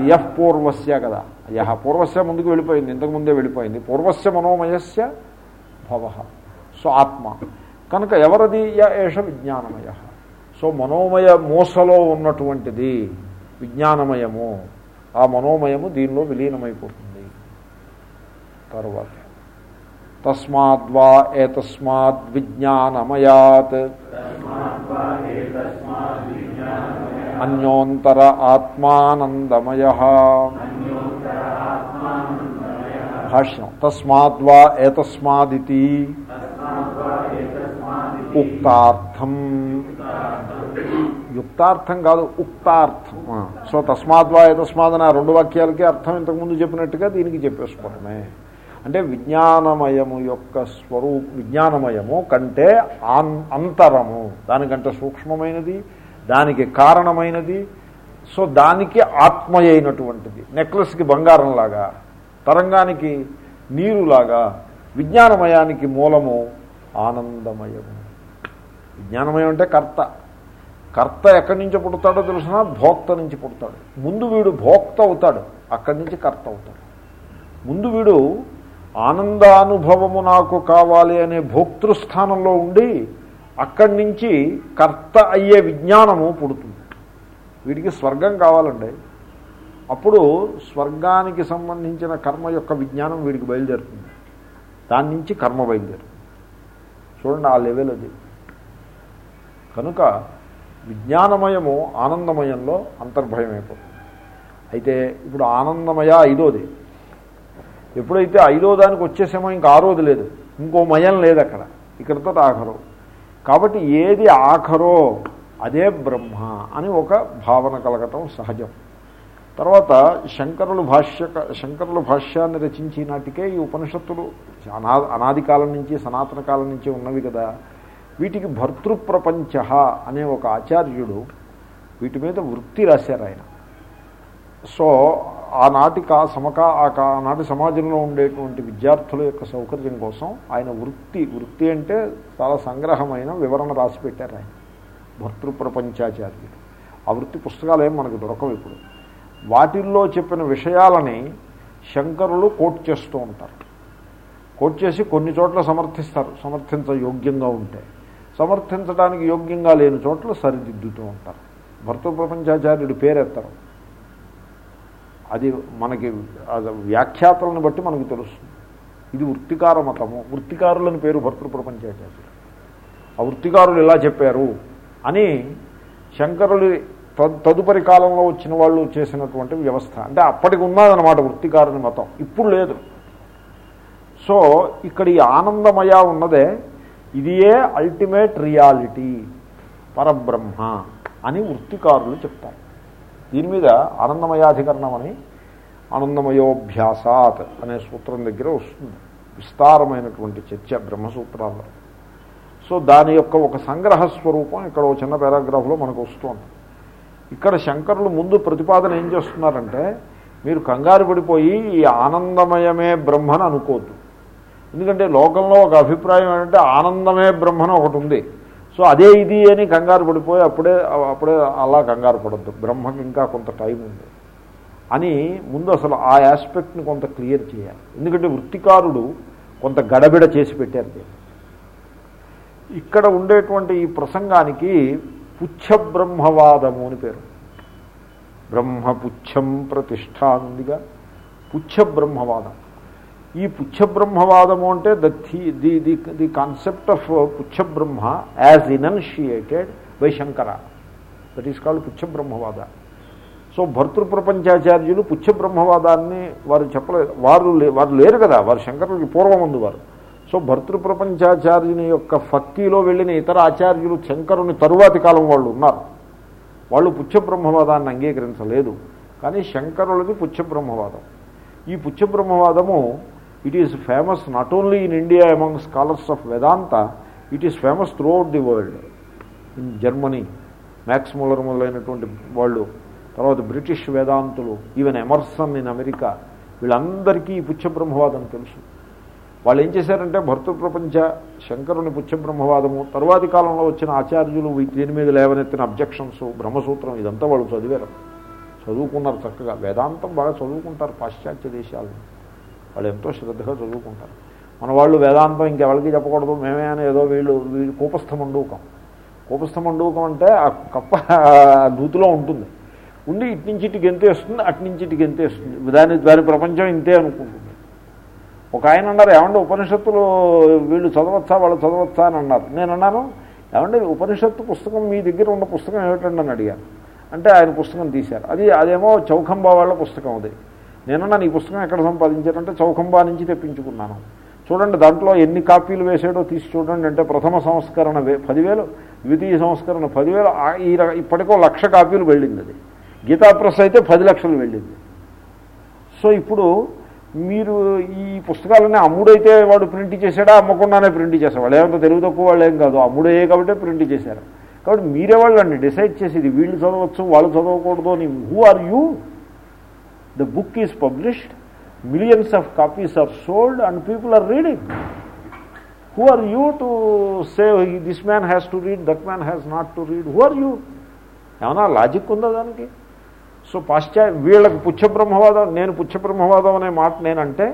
యః పూర్వస్య కదా. యహ పూర్వస్య ముందుకు వెళ్ళిపోయింది. ఇంతకు ముందే వెళ్ళిపోయింది. పూర్వస్య మనోమయస్య భవ. సో ఆత్మ కనుక ఎవరది ఏష విజ్ఞానమయ? సో మనోమయ మూసలో ఉన్నటువంటిది విజ్ఞానమయము. ఆ మనోమయము దీనిలో విలీనమైపోతుంది. తర్వాత. తస్మాద్వా ఏతస్మాద్ విజ్ఞానమయాత్. అన్యోంతర ఆత్మానందమయ. భాష్యం. తస్మాద్వా ఏతస్మాదితి. ఉక్తార్థం. యుక్తార్థం కాదు ఉక్తార్థం. సో తస్మాద్వా ఏతస్మాద్ ఆ రెండు వాక్యాలకి అర్థం ఇంతకుముందు చెప్పినట్టుగా దీనికి చెప్పేసుకోవడమే. అంటే విజ్ఞానమయము యొక్క స్వరూప విజ్ఞానమయము కంటే అన్ అంతరము. దానికంటే సూక్ష్మమైనది దానికి కారణమైనది. సో దానికి ఆత్మ అయినటువంటిది నెక్లెస్కి బంగారంలాగా తరంగానికి నీరులాగా విజ్ఞానమయానికి మూలము ఆనందమయము. విజ్ఞానమయం అంటే కర్త. కర్త ఎక్కడి నుంచి పుడతాడో తెలుసిన? భోక్త నుంచి పుడతాడు. ముందు వీడు భోక్త అవుతాడు. అక్కడి నుంచి కర్త అవుతాడు. ముందు వీడు ఆనందానుభవము నాకు కావాలి అనే భోక్తృస్థానంలో ఉండి అక్కడి నుంచి కర్త అయ్యే విజ్ఞానము పుడుతుంది. వీడికి స్వర్గం కావాలండి. అప్పుడు స్వర్గానికి సంబంధించిన కర్మ యొక్క విజ్ఞానం వీడికి బయలుదేరుతుంది. దాని నుంచి కర్మ బయలుదేరుతుంది. చూడండి ఆ లెవెల్ అది. కనుక విజ్ఞానమయము ఆనందమయంలో అంతర్భయమైపోతుంది. అయితే ఇప్పుడు ఆనందమయ ఐదోది. ఎప్పుడైతే ఐదో దానికి వచ్చేసేమో ఇంకా ఆరోది లేదు. ఇంకో మయం లేదు అక్కడ. ఇక్కడితో ఆఖరు. కాబట్టి ఏది ఆఖరో అదే బ్రహ్మ అని ఒక భావన కలగటం సహజం. తర్వాత శంకరులు భాష్య శంకరులు భాష్యాన్ని రచించినాటికే ఈ ఉపనిషత్తులు అనా అనాది కాలం నుంచి సనాతన కాలం నుంచి ఉన్నవి కదా. వీటికి భర్తృప్రపంచ అనే ఒక ఆచార్యుడు వీటి మీద వృత్తి రాశారు ఆయన. సో ఆనాటి కా సమకా ఆ కా ఆనాటి సమాజంలో ఉండేటువంటి విద్యార్థుల యొక్క సౌకర్యం కోసం ఆయన వృత్తి వృత్తి అంటే చాలా సంగ్రహమైన వివరణ రాసి పెట్టారు ఆయన. భర్తృప్రపంచాచార్యుడు. ఆ వృత్తి పుస్తకాలు ఏం మనకు దొరకవు ఇప్పుడు. వాటిల్లో చెప్పిన విషయాలని శంకరులు కోట్ చేస్తూ ఉంటారు. కోట్ చేసి కొన్ని చోట్ల సమర్థిస్తారు సమర్థించ యోగ్యంగా ఉంటే. సమర్థించడానికి యోగ్యంగా లేని చోట్ల సరిదిద్దుతూ ఉంటారు. భర్తృప్రపంచాచార్యుడి పేరెత్తారు. అది మనకి అది వ్యాఖ్యాతలను బట్టి మనకు తెలుస్తుంది. ఇది వృత్తికార మతము. వృత్తికారులని పేరు భర్తృ ప్రపంచాచార్యుడు ఆ వృత్తికారులు ఇలా చెప్పారు అని శంకరులు తదుపరి కాలంలో వచ్చిన వాళ్ళు చేసినటువంటి వ్యవస్థ. అంటే అప్పటికి ఉన్నదన్నమాట వృత్తికారుని మతం. ఇప్పుడు లేదు. సో ఇక్కడ ఈ ఆనందమయ ఉన్నదే ఇదియే అల్టిమేట్ రియాలిటీ పరబ్రహ్మ అని వృత్తికారులు చెప్తారు. దీని మీద ఆనందమయాధికరణం అని ఆనందమయోభ్యాసాత్ అనే సూత్రం దగ్గర వస్తుంది. విస్తారమైనటువంటి చర్చ బ్రహ్మసూత్రాల్లో. సో దాని యొక్క ఒక సంగ్రహ స్వరూపం ఇక్కడ ఒక చిన్న పారాగ్రాఫ్లో మనకు వస్తుంది. ఇక్కడ శంకరులు ముందు ప్రతిపాదన ఏం చేస్తున్నారంటే మీరు కంగారు పడిపోయి ఈ ఆనందమయమే బ్రహ్మను అనుకోద్దు. ఎందుకంటే లోకంలో ఒక అభిప్రాయం ఏంటంటే ఆనందమే బ్రహ్మను ఒకటి ఉంది. సో అదే ఇది అని కంగారు పడిపోయి అప్పుడే అప్పుడే అలా కంగారు పడద్దు. బ్రహ్మకి ఇంకా కొంత టైం ఉంది. అని ముందు అసలు ఆ ఆస్పెక్ట్ని కొంత క్లియర్ చేయాలి. ఎందుకంటే వృత్తికారుడు కొంత గడబిడ చేసి పెట్టారు ఇక్కడ ఉండేటువంటి ఈ ప్రసంగానికి పుచ్చబ్రహ్మవాదము అని పేరు. బ్రహ్మపుచ్చం ప్రతిష్ట ఉందిగా పుచ్చబ్రహ్మవాదం. ఈ పుచ్చబ్రహ్మవాదము అంటే the the the the concept of పుచ్చబ్రహ్మ as enunciated by Shankara that is called పుచ్చబ్రహ్మవాద. So భర్తృప్రపంచాచార్యులు పుచ్చబ్రహ్మవాదాన్ని వారు చెప్పలేదు వారు వారు లేరు కదా వారు శంకరులకి పూర్వం వారు. సో భర్తృప్రపంచాచార్యుని యొక్క ఫక్తిలో వెళ్ళిన ఇతర ఆచార్యులు శంకరుని తరువాతి కాలం వాళ్ళు ఉన్నారు. వాళ్ళు పుచ్చబ్రహ్మవాదాన్ని అంగీకరించలేదు. కానీ శంకరులది పుచ్చబ్రహ్మవాదం. ఈ పుచ్చబ్రహ్మవాదము it is famous not only in India among scholars of Vedanta it is famous throughout the world in Germany Max Muller మొదలైనటువంటి వాళ్ళు తర్వాత బ్రిటిష్ వేదాంతులు ఈవెన్ ఎమర్సన్ ఇన్ అమెరికా వీళ్ళందరికీ ఈ పుచ్చబ్రహ్మవాదం తెలుసు. వాళ్ళు ఏం చేశారంటే భర్తృప్రపంచ శంకరుని పుచ్చబ్రహ్మవాదము తరువాతి కాలంలో వచ్చిన ఆచార్యులు దీని మీద లేవనెత్తిన అబ్జెక్షన్స్ బ్రహ్మసూత్రం ఇదంతా వాళ్ళు చదివారు. చదువుకున్నారు చక్కగా. వేదాంతం బాగా చదువుకుంటారు పాశ్చాత్య దేశాలను వాళ్ళు ఎంతో శ్రద్ధగా చదువుకుంటారు. మన వాళ్ళు వేదాంతం ఇంకెవరికి చెప్పకూడదు మేమే అని ఏదో వీళ్ళు వీళ్ళు కూపస్థ మండూకం కూపస్థ మండూకం అంటే ఆ కప్ప దూతిలో ఉంటుంది. ఉండి ఇటు నుంచి ఇటు గెంతేస్తుంది అటు నుంచి ఇటు గెంతేస్తుంది దాని దాని ప్రపంచం ఇంతే అనుకుంటుంది. ఒక ఆయన అన్నారు ఏమంటే ఉపనిషత్తులు వీళ్ళు చదవచ్చా వాళ్ళు చదవచ్చా? అని అన్నారు. నేను అన్నాను ఏమంటే ఉపనిషత్తు పుస్తకం మీ దగ్గర ఉన్న పుస్తకం ఏమిటండి? అని అడిగాను. అంటే ఆయన పుస్తకం తీశారు. అది అదేమో చౌకంబా వాళ్ళ పుస్తకం అది. నేనన్నా ఈ పుస్తకం ఎక్కడ సంపాదించారంటే చౌకంబా నుంచి తెప్పించుకున్నాను. చూడండి దాంట్లో ఎన్ని కాపీలు వేసాడో తీసి చూడండి. అంటే ప్రథమ సంస్కరణ పదివేలు ద్వితీయ సంస్కరణ పదివేలు ఈ ఇప్పటికో లక్ష కాపీలు వెళ్ళింది అది. గీతా ప్రెస్ అయితే పది లక్షలు వెళ్ళింది. సో ఇప్పుడు మీరు ఈ పుస్తకాలన్నీ అమ్ముడైతే వాడు ప్రింట్ చేశాడా? అమ్మకుండానే ప్రింట్ చేశాడు వాళ్ళు ఏమంత తెలుగు తక్కువ వాళ్ళు ఏం కాదు. అమ్ముడే కాబట్టి ప్రింట్ చేశారు. కాబట్టి మీరే వాళ్ళండి డిసైడ్ చేసేది. వీళ్ళు చదవచ్చు వాళ్ళు చదవకూడదు అని. Who are you the book is published millions of copies are sold and people are reading who are you to say this man has to read that man has not to read who are you ఏమన్నా logic ఉందా దానికి? So పాశ్చాత్య వీళ్ళకి పుచ్చబ్రహ్మవాదం నేను పుచ్చబ్రహ్మవాదం అనే మాట నేనంటే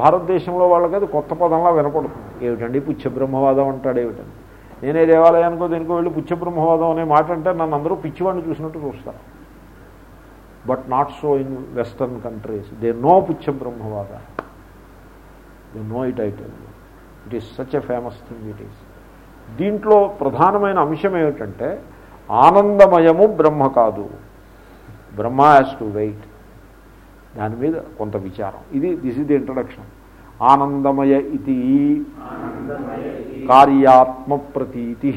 భారతదేశంలో వాళ్ళకి అది కొత్త పదంలా వినపడుతుంది. ఏమిటండి పుచ్చబ్రహ్మవాదం అంటాడు ఏమిటండి? నేనే దేవాలయానికో దేనికో వెళ్ళి పుచ్చబ్రహ్మవాదం అనే మాట అంటే నన్ను అందరూ పిచ్చివాడిని చూసినట్టు చూస్తారు. But not so in western countries. They know పుచ్చబ్రహ్మవాద they know it it it is such a famous thing it is దీంట్లో ప్రధానమైన అంశం ఏమిటంటే ఆనందమయము బ్రహ్మ కాదు. బ్రహ్మ హ్యాస్ టు వెయిట్ దాని మీద కొంత విచారం. ఇది దిస్ ఇస్ ది ఇంట్రడక్షన్ ఆనందమయ ఇది కార్యాత్మ ప్రతీతి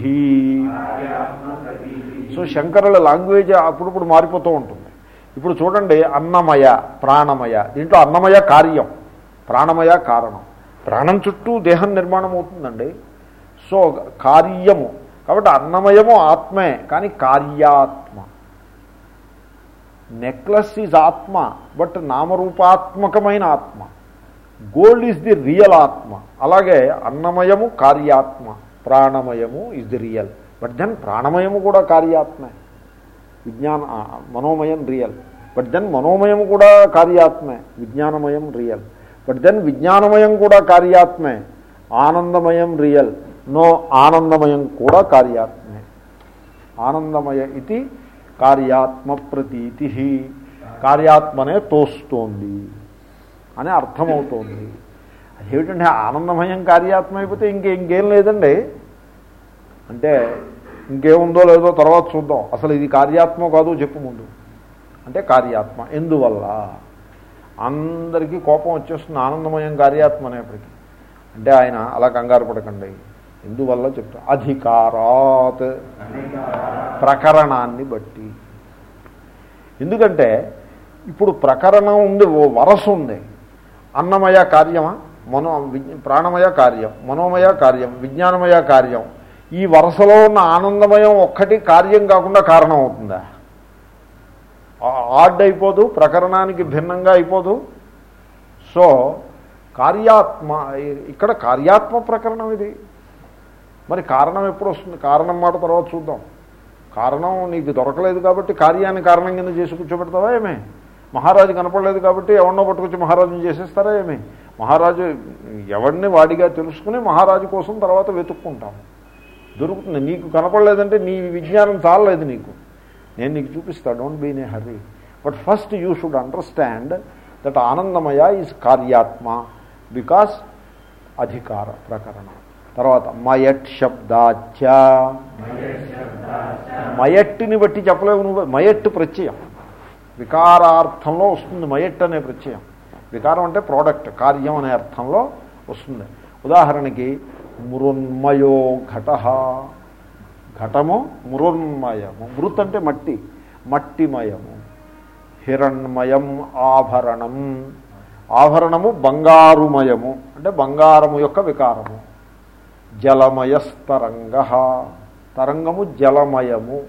సో శంకరుల లాంగ్వేజ్ అప్పుడప్పుడు మారిపోతూ ఉంటుంది. ఇప్పుడు చూడండి అన్నమయ ప్రాణమయ. దీంట్లో అన్నమయ కార్యం. ప్రాణమయ కారణం. ప్రాణం చుట్టూ దేహం నిర్మాణం అవుతుందండి. సో కార్యము. కాబట్టి అన్నమయము ఆత్మే కానీ కార్యాత్మ. నెక్లెస్ ఈజ్ ఆత్మ బట్ నామరూపాత్మకమైన ఆత్మ. గోల్డ్ ఈజ్ ది రియల్ ఆత్మ. అలాగే అన్నమయము కార్యాత్మ. ప్రాణమయము is the real but then ప్రాణమయము కూడా కార్యాత్మే. విజ్ఞాన మనోమయం రియల్ బట్ దెన్ మనోమయం కూడా కార్యాత్మే విజ్ఞానమయం రియల్. బట్ దెన్ విజ్ఞానమయం కూడా కార్యాత్మే ఆనందమయం రియల్. నో ఆనందమయం కూడా కార్యాత్మే. ఆనందమయ ఇది కార్యాత్మ ప్రతీతి. కార్యాత్మనే తోస్తోంది అని అర్థమవుతోంది. అదేమిటంటే ఆనందమయం కార్యాత్మ అయిపోతే ఇంకే ఇంకేం లేదండి. అంటే ఇంకేముందో లేదో తర్వాత చూద్దాం. అసలు ఇది కార్యాత్మ కాదు చెప్పు ముందు. అంటే కార్యాత్మ. ఎందువల్ల? అందరికీ కోపం వచ్చేస్తుంది ఆనందమయం కార్యాత్మ అనేప్పటికీ. అంటే ఆయన అలా కంగారు పడకండి. ఎందువల్ల చెప్తా? అధికారాత్. ప్రకరణాన్ని బట్టి. ఎందుకంటే ఇప్పుడు ప్రకరణం ఉంది ఓ వరసు ఉంది. అన్నమయ కార్యమా? మనో ప్రాణమయ కార్యం మనోమయ కార్యం విజ్ఞానమయ కార్యం. ఈ వరుసలో ఉన్న ఆనందమయం ఒక్కటి కార్యం కాకుండా కారణం అవుతుందా ఆడ్ అయిపోదు ప్రకరణానికి భిన్నంగా అయిపోదు. సో కార్యాత్మ ఇక్కడ కార్యాత్మ ప్రకరణం ఇది. మరి కారణం ఎప్పుడు వస్తుంది కారణం మాట తర్వాత చూద్దాం. కారణం నీకు దొరకలేదు కాబట్టి కార్యాన్ని కారణం కింద చేసి కూర్చోబెడతావా ఏమే? మహారాజు కనపడలేదు కాబట్టి ఎవరినో పట్టుకొచ్చి మహారాజుని చేసేస్తారా ఏమి? మహారాజు ఎవరిని వాడిగా తెలుసుకుని మహారాజు కోసం తర్వాత వెతుక్కుంటాం. దొరుకుతుంది. నీకు కనపడలేదంటే నీ విజ్ఞానం చాలలేదు నీకు. నేను నీకు చూపిస్తా డోంట్ బీ నే hurry but first you should understand that ఆనందమయ ఈజ్ కార్యాత్మ బికాస్ అధికార ప్రకరణ. తర్వాత మయట్ శబ్దాచ. మయట్టుని బట్టి చెప్పలేవు నువ్వు. మయట్ ప్రత్యయం. వికారార్థంలో వస్తుంది మయట్ అనే ప్రత్యయం. వికారం అంటే ప్రోడక్ట్ కార్యం అనే అర్థంలో వస్తుంది. ఉదాహరణకి మృన్మయో ఘట. ఘటము మృన్మయము. మృత్ అంటే మట్టి. మట్టిమయము. హిరణ్మయం ఆభరణం. ఆభరణము బంగారుమయము. అంటే బంగారము యొక్క వికారము. జలమయస్తరంగ. తరంగము జలమయము.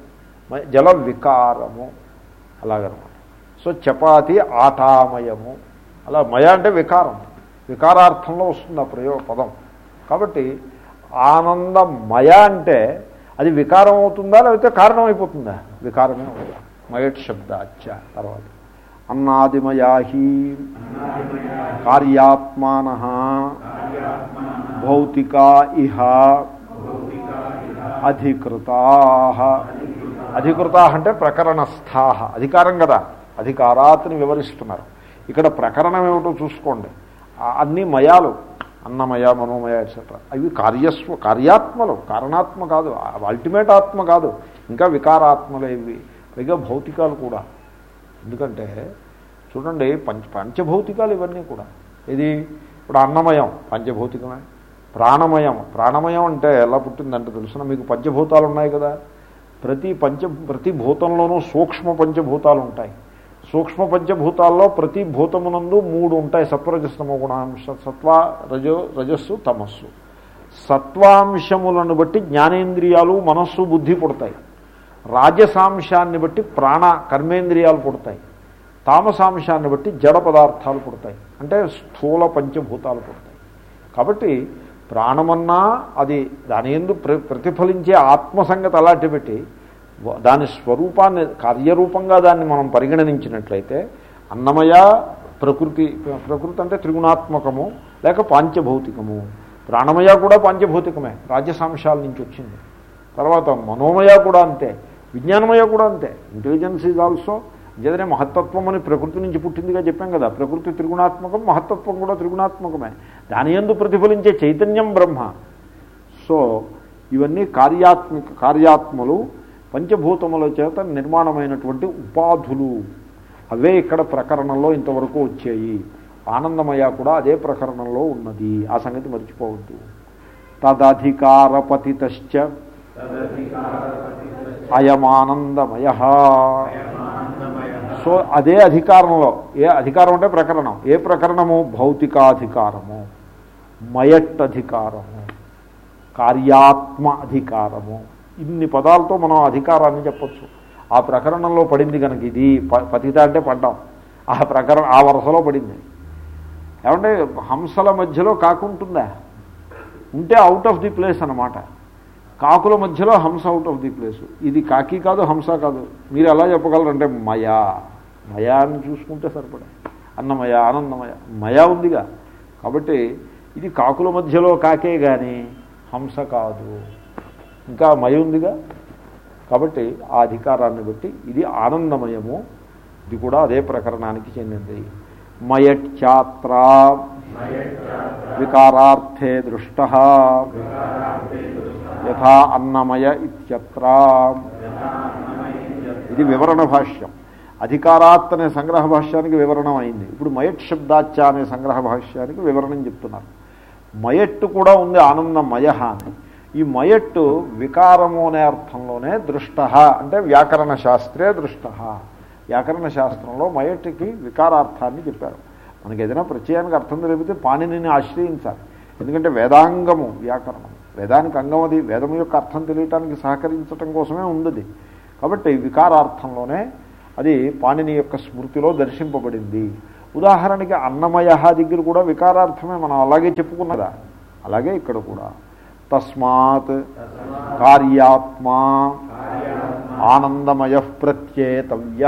జల వికారము అలాగనమాట. సో చపాతి ఆటామయము. అలా మయ అంటే వికారం. వికారార్థంలో వస్తుంది ఆ ప్రయోగ పదం. కాబట్టి ఆనందమయ అంటే అది వికారం అవుతుందా లేకపోతే కారణం అయిపోతుందా వికారమే అవుతుందా? మయట్ శబ్దాచ తర్వాత. అన్నాదిమయాహి. కార్యాత్మాన భౌతికా ఇహ. అధికృతా. అధికృత అంటే ప్రకరణస్థా. అధికారం కదా. అధికారాత్ని వివరిస్తున్నారు. ఇక్కడ ప్రకరణం ఏమిటో చూసుకోండి. అన్ని మయాలు. అన్నమయ మనోమయ ఎట్సెట్రా అవి కార్యస్వ కార్యాత్మలు కారణాత్మ కాదు అల్టిమేట్ ఆత్మ కాదు ఇంకా వికారాత్మలు ఇవి. పైగా భౌతికాలు కూడా. ఎందుకంటే చూడండి పంచ పంచభౌతికాలు ఇవన్నీ కూడా. ఇది ఇప్పుడు అన్నమయం పంచభౌతికమే. ప్రాణమయం ప్రాణమయం అంటే ఎలా పుట్టిందంటే తెలుసిన? మీకు పంచభూతాలు ఉన్నాయి కదా. ప్రతి పంచ ప్రతి భూతంలోనూ సూక్ష్మ పంచభూతాలు ఉంటాయి. సూక్ష్మ పంచభూతాల్లో ప్రతి భూతమునందు మూడు ఉంటాయి సత్వరజస్తమ గుణాంశ సత్వ రజో రజస్సు తమస్సు. సత్వాంశములను బట్టి జ్ఞానేంద్రియాలు మనస్సు బుద్ధి పుడతాయి. రాజసాంశాన్ని బట్టి ప్రాణ కర్మేంద్రియాలు పుడతాయి. తామసాంశాన్ని బట్టి జడ పదార్థాలు పుడతాయి. అంటే స్థూల పంచభూతాలు పుడతాయి. కాబట్టి ప్రాణమన్నా అది దాని ఎందు ప్రతిఫలించే ఆత్మసంగతి అలాంటి పెట్టి దాని స్వరూపాన్ని కార్యరూపంగా దాన్ని మనం పరిగణించినట్లయితే అన్నమయ ప్రకృతి ప్రకృతి అంటే త్రిగుణాత్మకము లేక పాంచభౌతికము. ప్రాణమయ కూడా పాంచభౌతికమే రాజ్యసాంశాల నుంచి వచ్చింది. తర్వాత మనోమయ కూడా అంతే విజ్ఞానమయ కూడా అంతే. ఇంటెలిజెన్స్ ఈజ్ ఆల్సో ఇంకేదనే మహత్తత్వం అని ప్రకృతి నుంచి పుట్టిందిగా చెప్పాం కదా. ప్రకృతి త్రిగుణాత్మకం మహత్తత్వం కూడా త్రిగుణాత్మకమే. దాని ఎందు ప్రతిఫలించే చైతన్యం బ్రహ్మ. సో ఇవన్నీ కార్యాత్మిక కార్యాత్మలు పంచభూతముల చేత నిర్మాణమైనటువంటి ఉపాధులు. అవే ఇక్కడ ప్రకరణంలో ఇంతవరకు వచ్చాయి. ఆనందమయ కూడా అదే ప్రకరణంలో ఉన్నది. ఆ సంగతి మర్చిపోవద్దు. తదధికారపతితశ్చ అయమానందమయ. సో అదే అధికారంలో. ఏ అధికారం అంటే ప్రకరణం. ఏ ప్రకరణము? భౌతికాధికారము. మయట్ అధికారము కార్యాత్మ అధికారము. ఇన్ని పదాలతో మనం అధికారాన్ని చెప్పచ్చు. ఆ ప్రకరణంలో పడింది కనుక ఇది పతిత అంటే పడ్డాం. ఆ ప్రకరణ ఆ వరుసలో పడింది. ఏమంటే హంసల మధ్యలో కాకుంటుందా ఉంటే అవుట్ ఆఫ్ ది ప్లేస్ అనమాట కాకుల మధ్యలో హంస అవుట్ ఆఫ్ ది ప్లేస్ ఇది కాకి కాదు హంస కాదు. మీరు ఎలా చెప్పగలరంటే మయా. మయా అని చూసుకుంటే సరిపడా. అన్నమయ ఆనందమయ. మయా ఉందిగా. కాబట్టి ఇది కాకుల మధ్యలో కాకే కానీ హంస కాదు. ఇంకా మయ ఉందిగా కాబట్టి ఆ అధికారాన్ని బట్టి ఇది ఆనందమయము. ఇది కూడా అదే ప్రకరణానికి చెందింది. మయచ్చాత్ర వికారార్థే దృష్ట. యథా అన్నమయ ఇత్యత్ర. ఇది వివరణ భాష్యం. అధికారాత్ అనే సంగ్రహ భాష్యానికి వివరణం అయింది. ఇప్పుడు మయట్ శబ్దాచ అనే సంగ్రహ భాష్యానికి వివరణం చెప్తున్నారు. మయట్టు కూడా ఉంది ఆనందమయ అని. ఈ మయట్టు వికారము అనే అర్థంలోనే దృష్ట అంటే వ్యాకరణ శాస్త్రే దృష్ట. వ్యాకరణ శాస్త్రంలో మయట్టుకి వికారార్థాన్ని చెప్పారు. మనకి ఏదైనా ప్రత్యయానికి అర్థం తెలిపితే పాణినిని ఆశ్రయించాలి. ఎందుకంటే వేదాంగము వ్యాకరణం. వేదానికి అంగం అది. వేదం యొక్క అర్థం తెలియటానికి సహకరించటం కోసమే ఉంది కాబట్టి వికారార్థంలోనే అది పాణిని యొక్క స్మృతిలో దర్శింపబడింది. ఉదాహరణకి అన్నమయ దగ్గర కూడా వికారార్థమే మనం అలాగే చెప్పుకున్నదా? అలాగే ఇక్కడ కూడా. తస్మాత్ కార్యాత్మా ఆనందమయ ప్రత్యేతవ్య.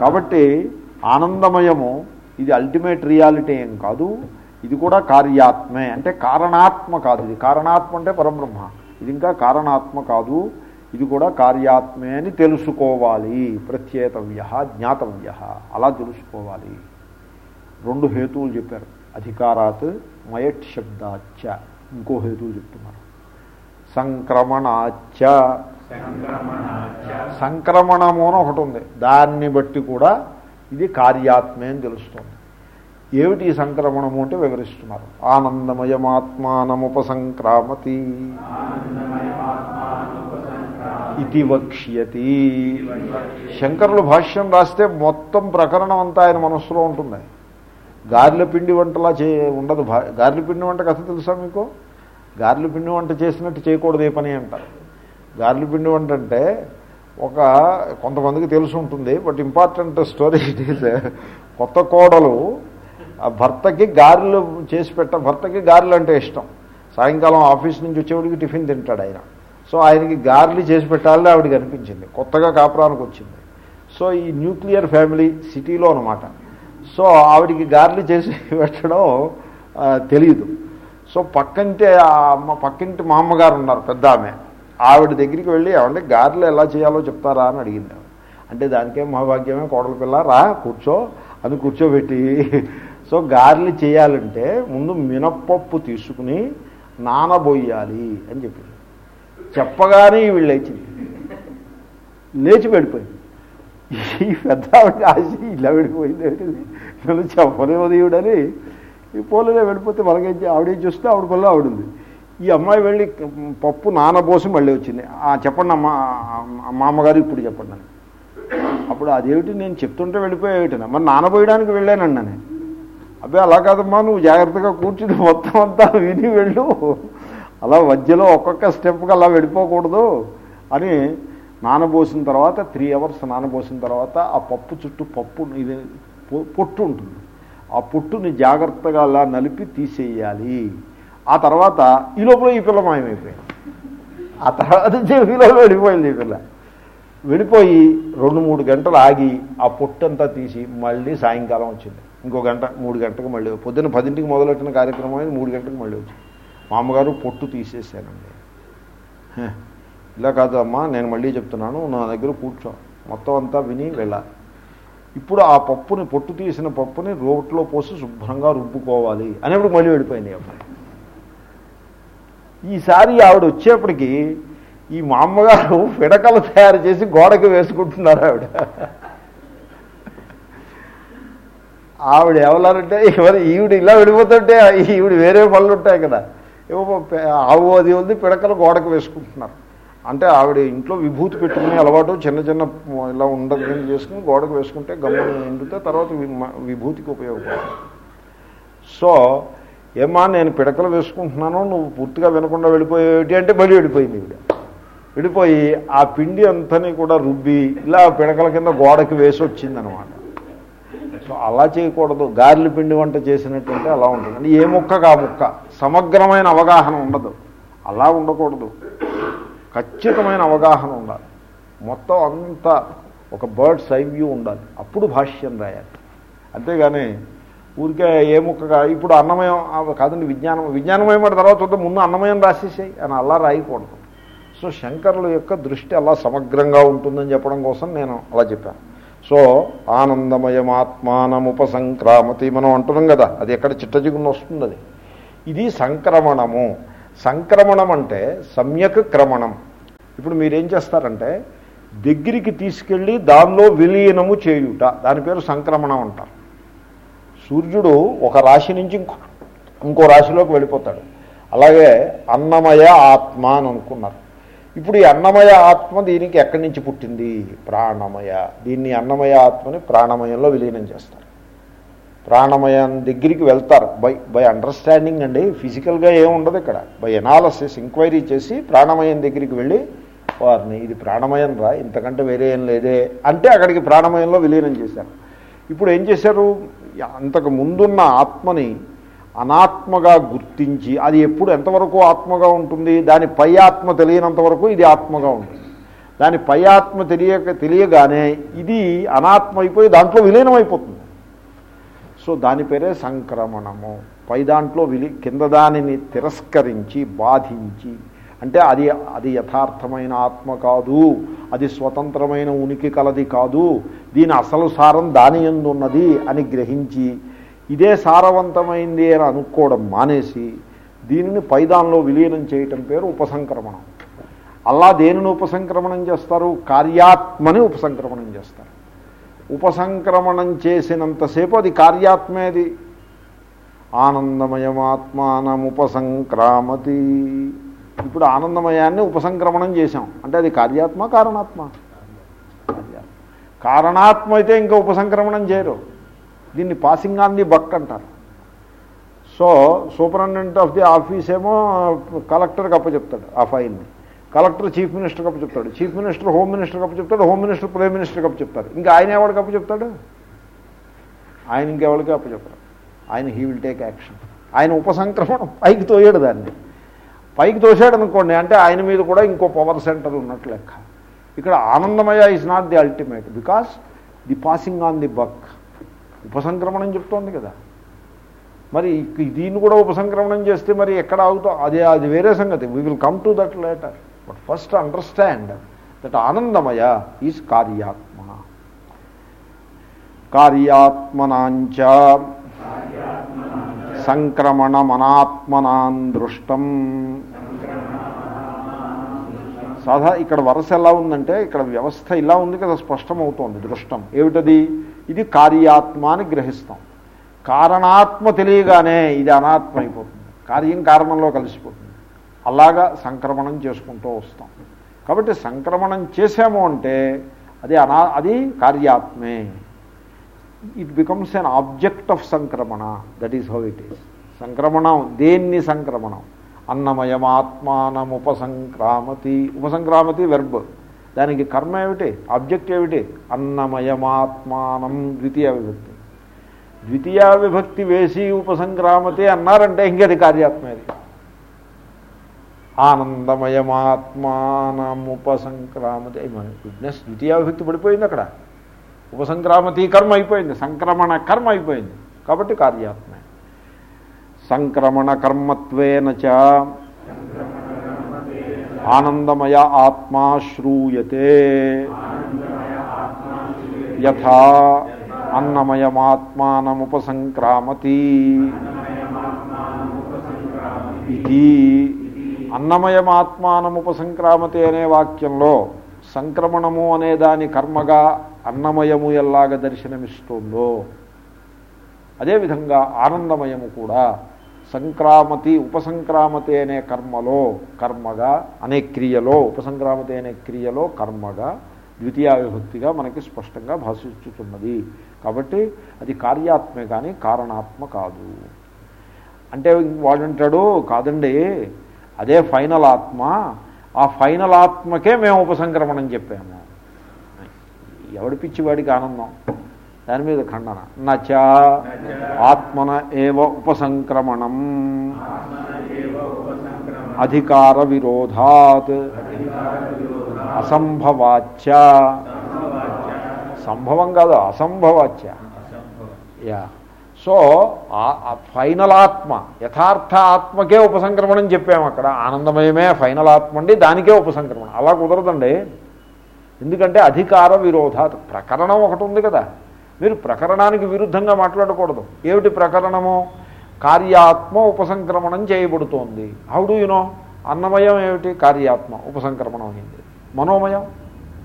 కాబట్టి ఆనందమయము ఇది అల్టిమేట్ రియాలిటీ ఏం కాదు ఇది కూడా కార్యాత్మే. అంటే కారణాత్మ కాదు ఇది కారణాత్మ అంటే పరబ్రహ్మ. ఇది ఇంకా కారణాత్మ కాదు ఇది కూడా కార్యాత్మే అని తెలుసుకోవాలి. ప్రత్యేతవ్య జ్ఞాతవ్య అలా తెలుసుకోవాలి. రెండు హేతువులు చెప్పారు. అధికారాత్ మయట్ శబ్దాచ ఇంకో హేతువు చెప్తున్నారు. సంక్రమణాచ సంక్రమణము అని ఒకటి ఉంది. దాన్ని బట్టి కూడా ఇది కార్యాత్మే అని తెలుస్తుంది. ఏమిటి ఈ సంక్రమణము అంటే వివరిస్తున్నారు. ఆనందమయమాత్మానముపసంక్రామతి. ఇది వక్ష్యతి. శంకరులు భాష్యం రాస్తే మొత్తం ప్రకరణం అంతా ఆయన మనస్సులో ఉంటుంది. గారెల పిండి వంటలా చే ఉండదు. భా పిండి వంట కథ తెలుసా మీకు? గారెల పిండి వంట చేసినట్టు చేయకూడదు ఏ పని అంటారు. గారెల పిండి వంట అంటే ఒక కొంతమందికి తెలిసి ఉంటుంది but important story it is కొత్త కోడలు ఆ భర్తకి గారెలు చేసి పెట్ట భర్తకి గారెలు అంటే ఇష్టం. సాయంకాలం ఆఫీస్ నుంచి వచ్చేవాడికి టిఫిన్ తింటాడు ఆయన. సో ఆయనకి గారెలు చేసి పెట్టాలని ఆవిడకి అనిపించింది. కొత్తగా కాపురానికి వచ్చింది. సో ఈ న్యూక్లియర్ ఫ్యామిలీ సిటీలో అనమాట సో ఆవిడికి గారెలు చేసి పెట్టడం తెలియదు సో పక్కంటే అమ్మ పక్కింటి మా అమ్మగారు ఉన్నారు పెద్ద ఆమె ఆవిడ దగ్గరికి వెళ్ళి ఏమంటే గారెలు ఎలా చేయాలో చెప్తారా? అని అడిగింది అంటే దానికే మహాభాగ్యమే కోడల పిల్ల రా కూర్చో అని కూర్చోబెట్టి. సో గారెలు చేయాలంటే ముందు మినప్పప్పు తీసుకుని నానబోయాలి అని చెప్పింది చెప్పగానే వీళ్ళు లేచింది లేచి పెడిపోయింది ఈ పెద్ద ఆవిడ ఆశ ఇలా వెళ్ళిపోయింది ఏంటిది నన్ను చెప్పలేవు ఉదయుడని ఈ పోలేదే వెళ్ళిపోతే మనకేం ఆవిడ ఆవిడేం చూస్తే ఆవిడ పనులు ఆవిడుంది ఈ అమ్మాయి వెళ్ళి పప్పు నానబోసి మళ్ళీ వచ్చింది. ఆ చెప్పండి అమ్మ మా అమ్మగారు ఇప్పుడు చెప్పండి అని. అప్పుడు అదేమిటి నేను చెప్తుంటే వెళ్ళిపోయేవిటనా మరి నానబోయడానికి వెళ్ళానండి నేను అబ్బాయి అలా కాదమ్మా నువ్వు జాగ్రత్తగా కూర్చుని మొత్తం అంతా విని వెళ్ళు. అలా మధ్యలో ఒక్కొక్క స్టెప్కి అలా వెళ్ళిపోకూడదు అని నానబోసిన తర్వాత త్రీ అవర్స్ నానబోసిన తర్వాత ఆ పప్పు చుట్టూ పప్పు ఇది పొట్టు ఉంటుంది. ఆ పొట్టుని జాగ్రత్తగా అలా నలిపి తీసేయాలి. ఆ తర్వాత ఈ లోపల ఈ పిల్ల మాయమైపోయింది. ఆ తర్వాత చెవిలో వెళ్ళిపోయింది ఈ పిల్ల. వెళ్ళిపోయి రెండు మూడు గంటలు ఆగి ఆ పొట్టంతా తీసి మళ్ళీ సాయంకాలం వచ్చింది. ఇంకో గంట మూడు గంటలకు మళ్ళీ పొద్దున్న పదింటికి మొదలెట్టిన కార్యక్రమం అయింది మూడు గంటలకు మళ్ళీ వచ్చింది మా అమ్మగారు పొట్టు తీసేసానండి ఇలా కాదమ్మా నేను మళ్ళీ చెప్తున్నాను నా దగ్గర కూర్చో. మొత్తం అంతా విని వెళ్ళాలి ఇప్పుడు ఆ పప్పుని పొట్టు తీసిన పప్పుని రోట్లో పోసి శుభ్రంగా రుబ్బుకోవాలి. అనేప్పుడు మళ్ళీ వెళ్ళిపోయింది అమ్మాయి. ఈసారి ఆవిడ వచ్చేప్పటికి ఈ మా అమ్మగారు పిడకలు తయారు చేసి గోడకి వేసుకుంటున్నారు ఆవిడ. ఆవిడ ఎవరంటే ఎవరు ఈవిడ ఇలా వెళ్ళిపోతుంటే ఈవిడ వేరే పనులు ఉంటాయి కదా. ఏవో ఆవు అది ఉంది పిడకలు గోడకు వేసుకుంటున్నారు. అంటే ఆవిడ ఇంట్లో విభూతి పెట్టుకునే అలవాటు చిన్న చిన్న ఇలా ఉండదు. చేసుకుని గోడకు వేసుకుంటే గమ్మని ఎండితే తర్వాత వి- విభూతికి ఉపయోగపడుతుంది సో ఏమా నేను పిడకలు వేసుకుంటున్నాను నువ్వు పూర్తిగా వినకుండా వెళ్ళిపోయేటి అంటే మళ్ళీ వెళ్ళిపోయింది ఇవిడ వెళ్ళిపోయి ఆ పిండి అంతని కూడా రుబ్బి ఇలా పిడకల కింద గోడకి వేసి వచ్చిందనమాట. సో అలా చేయకూడదు. గారెల పిండి వంట చేసినట్టుంటే అలా ఉంటుంది. అంటే ఏ ముక్క కా ముక్క? సమగ్రమైన అవగాహన ఉండదు. అలా ఉండకూడదు. ఖచ్చితమైన అవగాహన ఉండాలి. మొత్తం అంతా ఒక బర్డ్స్ ఐ వ్యూ ఉండాలి. అప్పుడు భాష్యం రాయాలి. అంతేగాని ఊరికే ఏ ముక్కగా ఇప్పుడు అన్నమయం కాదండి విజ్ఞానం విజ్ఞానమయం తర్వాత చూద్దాం ముందు అన్నమయం రాసేసాయి అని అలా రాయకూడదు. సో శంకరుల యొక్క దృష్టి అలా సమగ్రంగా ఉంటుందని చెప్పడం కోసం నేను అలా చెప్పాను. సో ఆనందమయమాత్మానముపసంక్రామతి మనం అంటున్నాం కదా అది ఎక్కడ చిట్టజిగున్న వస్తుంది అది ఇది సంక్రమణము. సంక్రమణం అంటే సమ్యక్ క్రమణం. ఇప్పుడు మీరేం చేస్తారంటే దగ్గరికి తీసుకెళ్ళి దానిలో విలీనము చేయుట. దాని పేరు సంక్రమణం అంటారు. సూర్యుడు ఒక రాశి నుంచి ఇంకో ఇంకో రాశిలోకి వెళ్ళిపోతాడు. అలాగే అన్నమయ ఆత్మ అని అనుకున్నారు. ఇప్పుడు ఈ అన్నమయ ఆత్మ దీనికి ఎక్కడి నుంచి పుట్టింది? ప్రాణమయ. దీన్ని అన్నమయ ఆత్మని ప్రాణమయంలో విలీనం చేస్తారు. ప్రాణమయం దగ్గరికి వెళ్తారు. బై బై అండర్స్టాండింగ్ అండి. ఫిజికల్గా ఏముండదు ఇక్కడ. బై ఎనాలసిస్ ఎంక్వైరీ చేసి ప్రాణమయం దగ్గరికి వెళ్ళి వారిని ఇది ప్రాణమయం రా ఇంతకంటే వేరే ఏం లేదే అంటే అక్కడికి ప్రాణమయంలో విలీనం చేశారు. ఇప్పుడు ఏం చేశారు? అంతకు ముందున్న ఆత్మని అనాత్మగా గుర్తించి అది ఎప్పుడు ఎంతవరకు ఆత్మగా ఉంటుంది? దాని పై ఆత్మ తెలియనంత వరకు ఇది ఆత్మగా ఉంటుంది. దాని పై ఆత్మ తెలియక తెలియగానే ఇది అనాత్మ అయిపోయి దాంట్లో విలీనం అయిపోతుంది సో దాని పేరే సంక్రమణము. పై దాంట్లో విలి కింద దానిని తిరస్కరించి బాధించి అంటే అది అది యథార్థమైన ఆత్మ కాదు అది స్వతంత్రమైన ఉనికి కలది కాదు దీని అసలు సారం దాని ఎందున్నది అని గ్రహించి ఇదే సారవంతమైంది అని అనుకోవడం మానేసి దీనిని పైదాన్లో విలీనం చేయటం పేరు ఉపసంక్రమణం. అలా దేనిని ఉపసంక్రమణం చేస్తారు? కార్యాత్మని ఉపసంక్రమణం చేస్తారు. ఉపసంక్రమణం చేసినంతసేపు అది కార్యాత్మేది. ఆనందమయమాత్మానముపసంక్రామతి ఇప్పుడు ఆనందమయాన్ని ఉపసంక్రమణం చేశాం. అంటే అది కార్యాత్మ కారణాత్మ. కారణాత్మ అయితే ఇంకా ఉపసంక్రమణం చేయరు. దీన్ని పాసింగ్ ఆన్ ది బక్ అంటారు. So superintendent of the office ఏమో కలెక్టర్కి అప్పచెప్తాడు ఆ ఫైల్ని. కలెక్టర్ చీఫ్ మినిస్టర్ కప్పు చెప్తాడు. చీఫ్ మినిస్టర్ హోమ్ మినిస్టర్ కప్పు చెప్తాడు హోమ్ మినిస్టర్ ప్రైమ్ మినిస్టర్కి అప్పచెప్తారు ఇంకా ఆయన ఎవరికి అప్పచెప్తాడు ఆయన ఇంకెవరికి అప్పచెప్తాడు ఆయన హీ విల్ టేక్ యాక్షన్. ఆయన ఉపసంక్రమణం పైకి తోయాడు దాన్ని. పైకి తోసాడు అనుకోండి అంటే ఆయన మీద కూడా ఇంకో పవర్ సెంటర్ ఉన్నట్టు లెక్క. ఇక్కడ ఆనందమయ is not the ultimate because the passing on the buck ఉపసంక్రమణం చెప్తోంది కదా. మరి దీన్ని కూడా ఉపసంక్రమణం చేస్తే మరి ఎక్కడ ఆగుతా? అదే అది వేరే సంగతి. We will come to that later but first understand that ఆనందమయ ఈజ్ కార్యాత్మ కార్యాత్మనాంచ సంక్రమణమనాత్మనాన్ దృష్టం సాధా ఇక్కడ వరస ఎలా ఉందంటే ఇక్కడ వ్యవస్థ ఇలా ఉంది కదా స్పష్టమవుతోంది దృష్టం. ఏమిటది? ఇది కార్యాత్మ అని గ్రహిస్తాం. కారణాత్మ తెలియగానే ఇది అనాత్మ అయిపోతుంది కార్యం కారణంలో కలిసిపోతుంది. అలాగా సంక్రమణం చేసుకుంటూ వస్తాం. కాబట్టి సంక్రమణం చేసాము అంటే అది అనా అది కార్యాత్మే. It becomes an object of సంక్రమణ. That is how it is సంక్రమణం దేన్ని సంక్రమణం? అన్నమయమాత్మానం ఉపసంక్రామతి ఉపసంక్రామతి వెర్బ్ దానికి కర్మ ఏమిటి? ఆబ్జెక్ట్ ఏమిటి? అన్నమయమాత్మానం ద్వితీయ విభక్తి ద్వితీయ విభక్తి వేసి ఉపసంక్రామతి అన్నారంటే ఇంకది కార్యాత్మేది ఆనందమయమాత్మానం ఉపసంక్రామతి గుడ్నెస్ ద్వితీయ విభక్తి పడిపోయింది అక్కడ. ఉపసంక్రామతి కర్మ అయిపోయింది సంక్రమణ కర్మ అయిపోయింది కాబట్టి కార్యాత్మే. సంక్రమణ కర్మత్వేన చ ఆనందమయ ఆత్మా శ్రూయతే. యథా అన్నమయమాత్మానముపసంక్రామతి. ఇది అన్నమయమాత్మానముపసంక్రామతి అనే వాక్యంలో సంక్రమణము అనే దాని కర్మగా అన్నమయము ఎల్లాగా దర్శనమిస్తుందో అదేవిధంగా ఆనందమయము కూడా సంక్రామతి ఉపసంక్రామతి అనే కర్మలో కర్మగా అనే క్రియలో ఉపసంక్రామతి అనే క్రియలో కర్మగా ద్వితీయ విభక్తిగా మనకి స్పష్టంగా భాషించుతున్నది. కాబట్టి అది కార్యాత్మే కానీ కారణాత్మ కాదు. అంటే వాడంటాడు కాదండి అదే ఫైనల్ ఆత్మ ఆ ఫైనల్ ఆత్మకే మేము ఉపసంక్రమణం చెప్పాము. ఎవడి పిచ్చివాడికి ఆనందం? దాని మీద ఖండన. నచ ఆత్మన ఏవ ఉపసంక్రమణం. అధికార విరోధాత్. అసంభవాచ్య. సంభవం కాదు అసంభవాచ్య. యా. సో ఫైనల్ ఆత్మ యథార్థ ఆత్మకే ఉపసంక్రమణం చెప్పాము అక్కడ. ఆనందమయమే ఫైనల్ ఆత్మ అండి దానికే ఉపసంక్రమణం. అలా కుదరదండి. ఎందుకంటే అధికార విరోధ ప్రకరణం ఒకటి ఉంది కదా. మీరు ప్రకరణానికి విరుద్ధంగా మాట్లాడకూడదు. ఏమిటి ప్రకరణము? కార్యాత్మ ఉపసంక్రమణం చేయబడుతోంది. హౌ డూ యునో అన్నమయం ఏమిటి? కార్యాత్మ ఉపసంక్రమణం అయింది. మనోమయం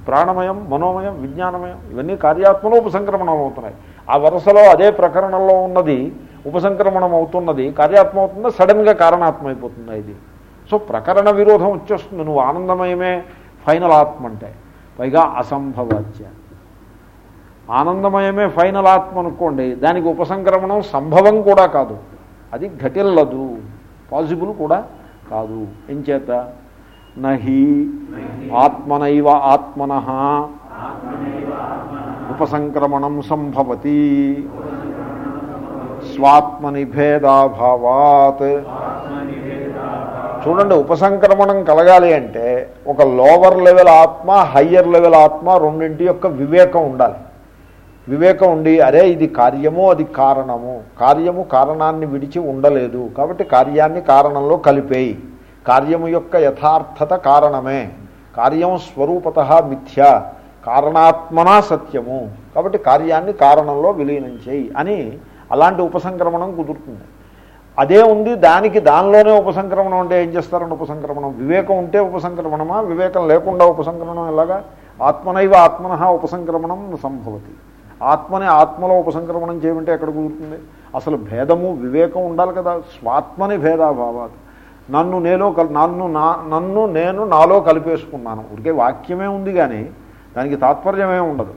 ప్రాణమయం మనోమయం విజ్ఞానమయం ఇవన్నీ కార్యాత్మలో ఉపసంక్రమణం అవుతున్నాయి. ఆ వరుసలో అదే ప్రకరణంలో ఉన్నది ఉపసంక్రమణం అవుతున్నది కార్యాత్మ అవుతుందా? సడన్గా కారణాత్మ అయిపోతుంది ఇది? సో ప్రకరణ విరోధం వచ్చేస్తుంది. నువ్వు ఆనందమయమే ఫైనల్ ఆత్మ అంటే పైగా అసంభవాచ్య ఆనందమయమే ఫైనల్ ఆత్మ అనుకోండి దానికి ఉపసంక్రమణం సంభవం కూడా కాదు. అది ఘటిల్లదు. పాసిబుల్ కూడా కాదు. ఎంచేత నహి. ఆత్మనైవ ఆత్మన. ఉపసంక్రమణం సంభవతి. స్వాత్మని భేదాభావాత్ చూడండి ఉపసంక్రమణం కలగాలి అంటే ఒక లోవర్ లెవెల్ ఆత్మ హయ్యర్ లెవెల్ ఆత్మ రెండింటి యొక్క వివేకం ఉండాలి. వివేకం ఉండి అరే ఇది కార్యము అది కారణము. కార్యము కారణాన్ని విడిచి ఉండలేదు. కాబట్టి కార్యాన్ని కారణంలో కలిపేయి. కార్యము యొక్క యథార్థత కారణమే. కార్యం స్వరూపత మిథ్య. కారణాత్మనా సత్యము. కాబట్టి కార్యాన్ని కారణంలో విలీనం చేయి అని అలాంటి ఉపసంక్రమణం కుదురుతుంది. అదే ఉంది దానికి దానిలోనే ఉపసంక్రమణం అంటే ఏం చేస్తారని ఉపసంక్రమణం. వివేకం ఉంటే ఉపసంక్రమణమా? వివేకం లేకుండా ఉపసంక్రమణం ఎలాగా? ఆత్మనైవ ఆత్మన ఉపసంక్రమణం సంభవతి. ఆత్మని ఆత్మలో ఉపసంక్రమణం చేయమంటే ఎక్కడ కుదురుతుంది? అసలు భేదము వివేకం ఉండాలి కదా. స్వాత్మని భేదాభావాలు. నన్ను నేలో కల్ నన్ను నా నన్ను నేను నాలో కలిపేసుకున్నాను. ఉడికే వాక్యమే ఉంది కానీ దానికి తాత్పర్యమే ఉండదు.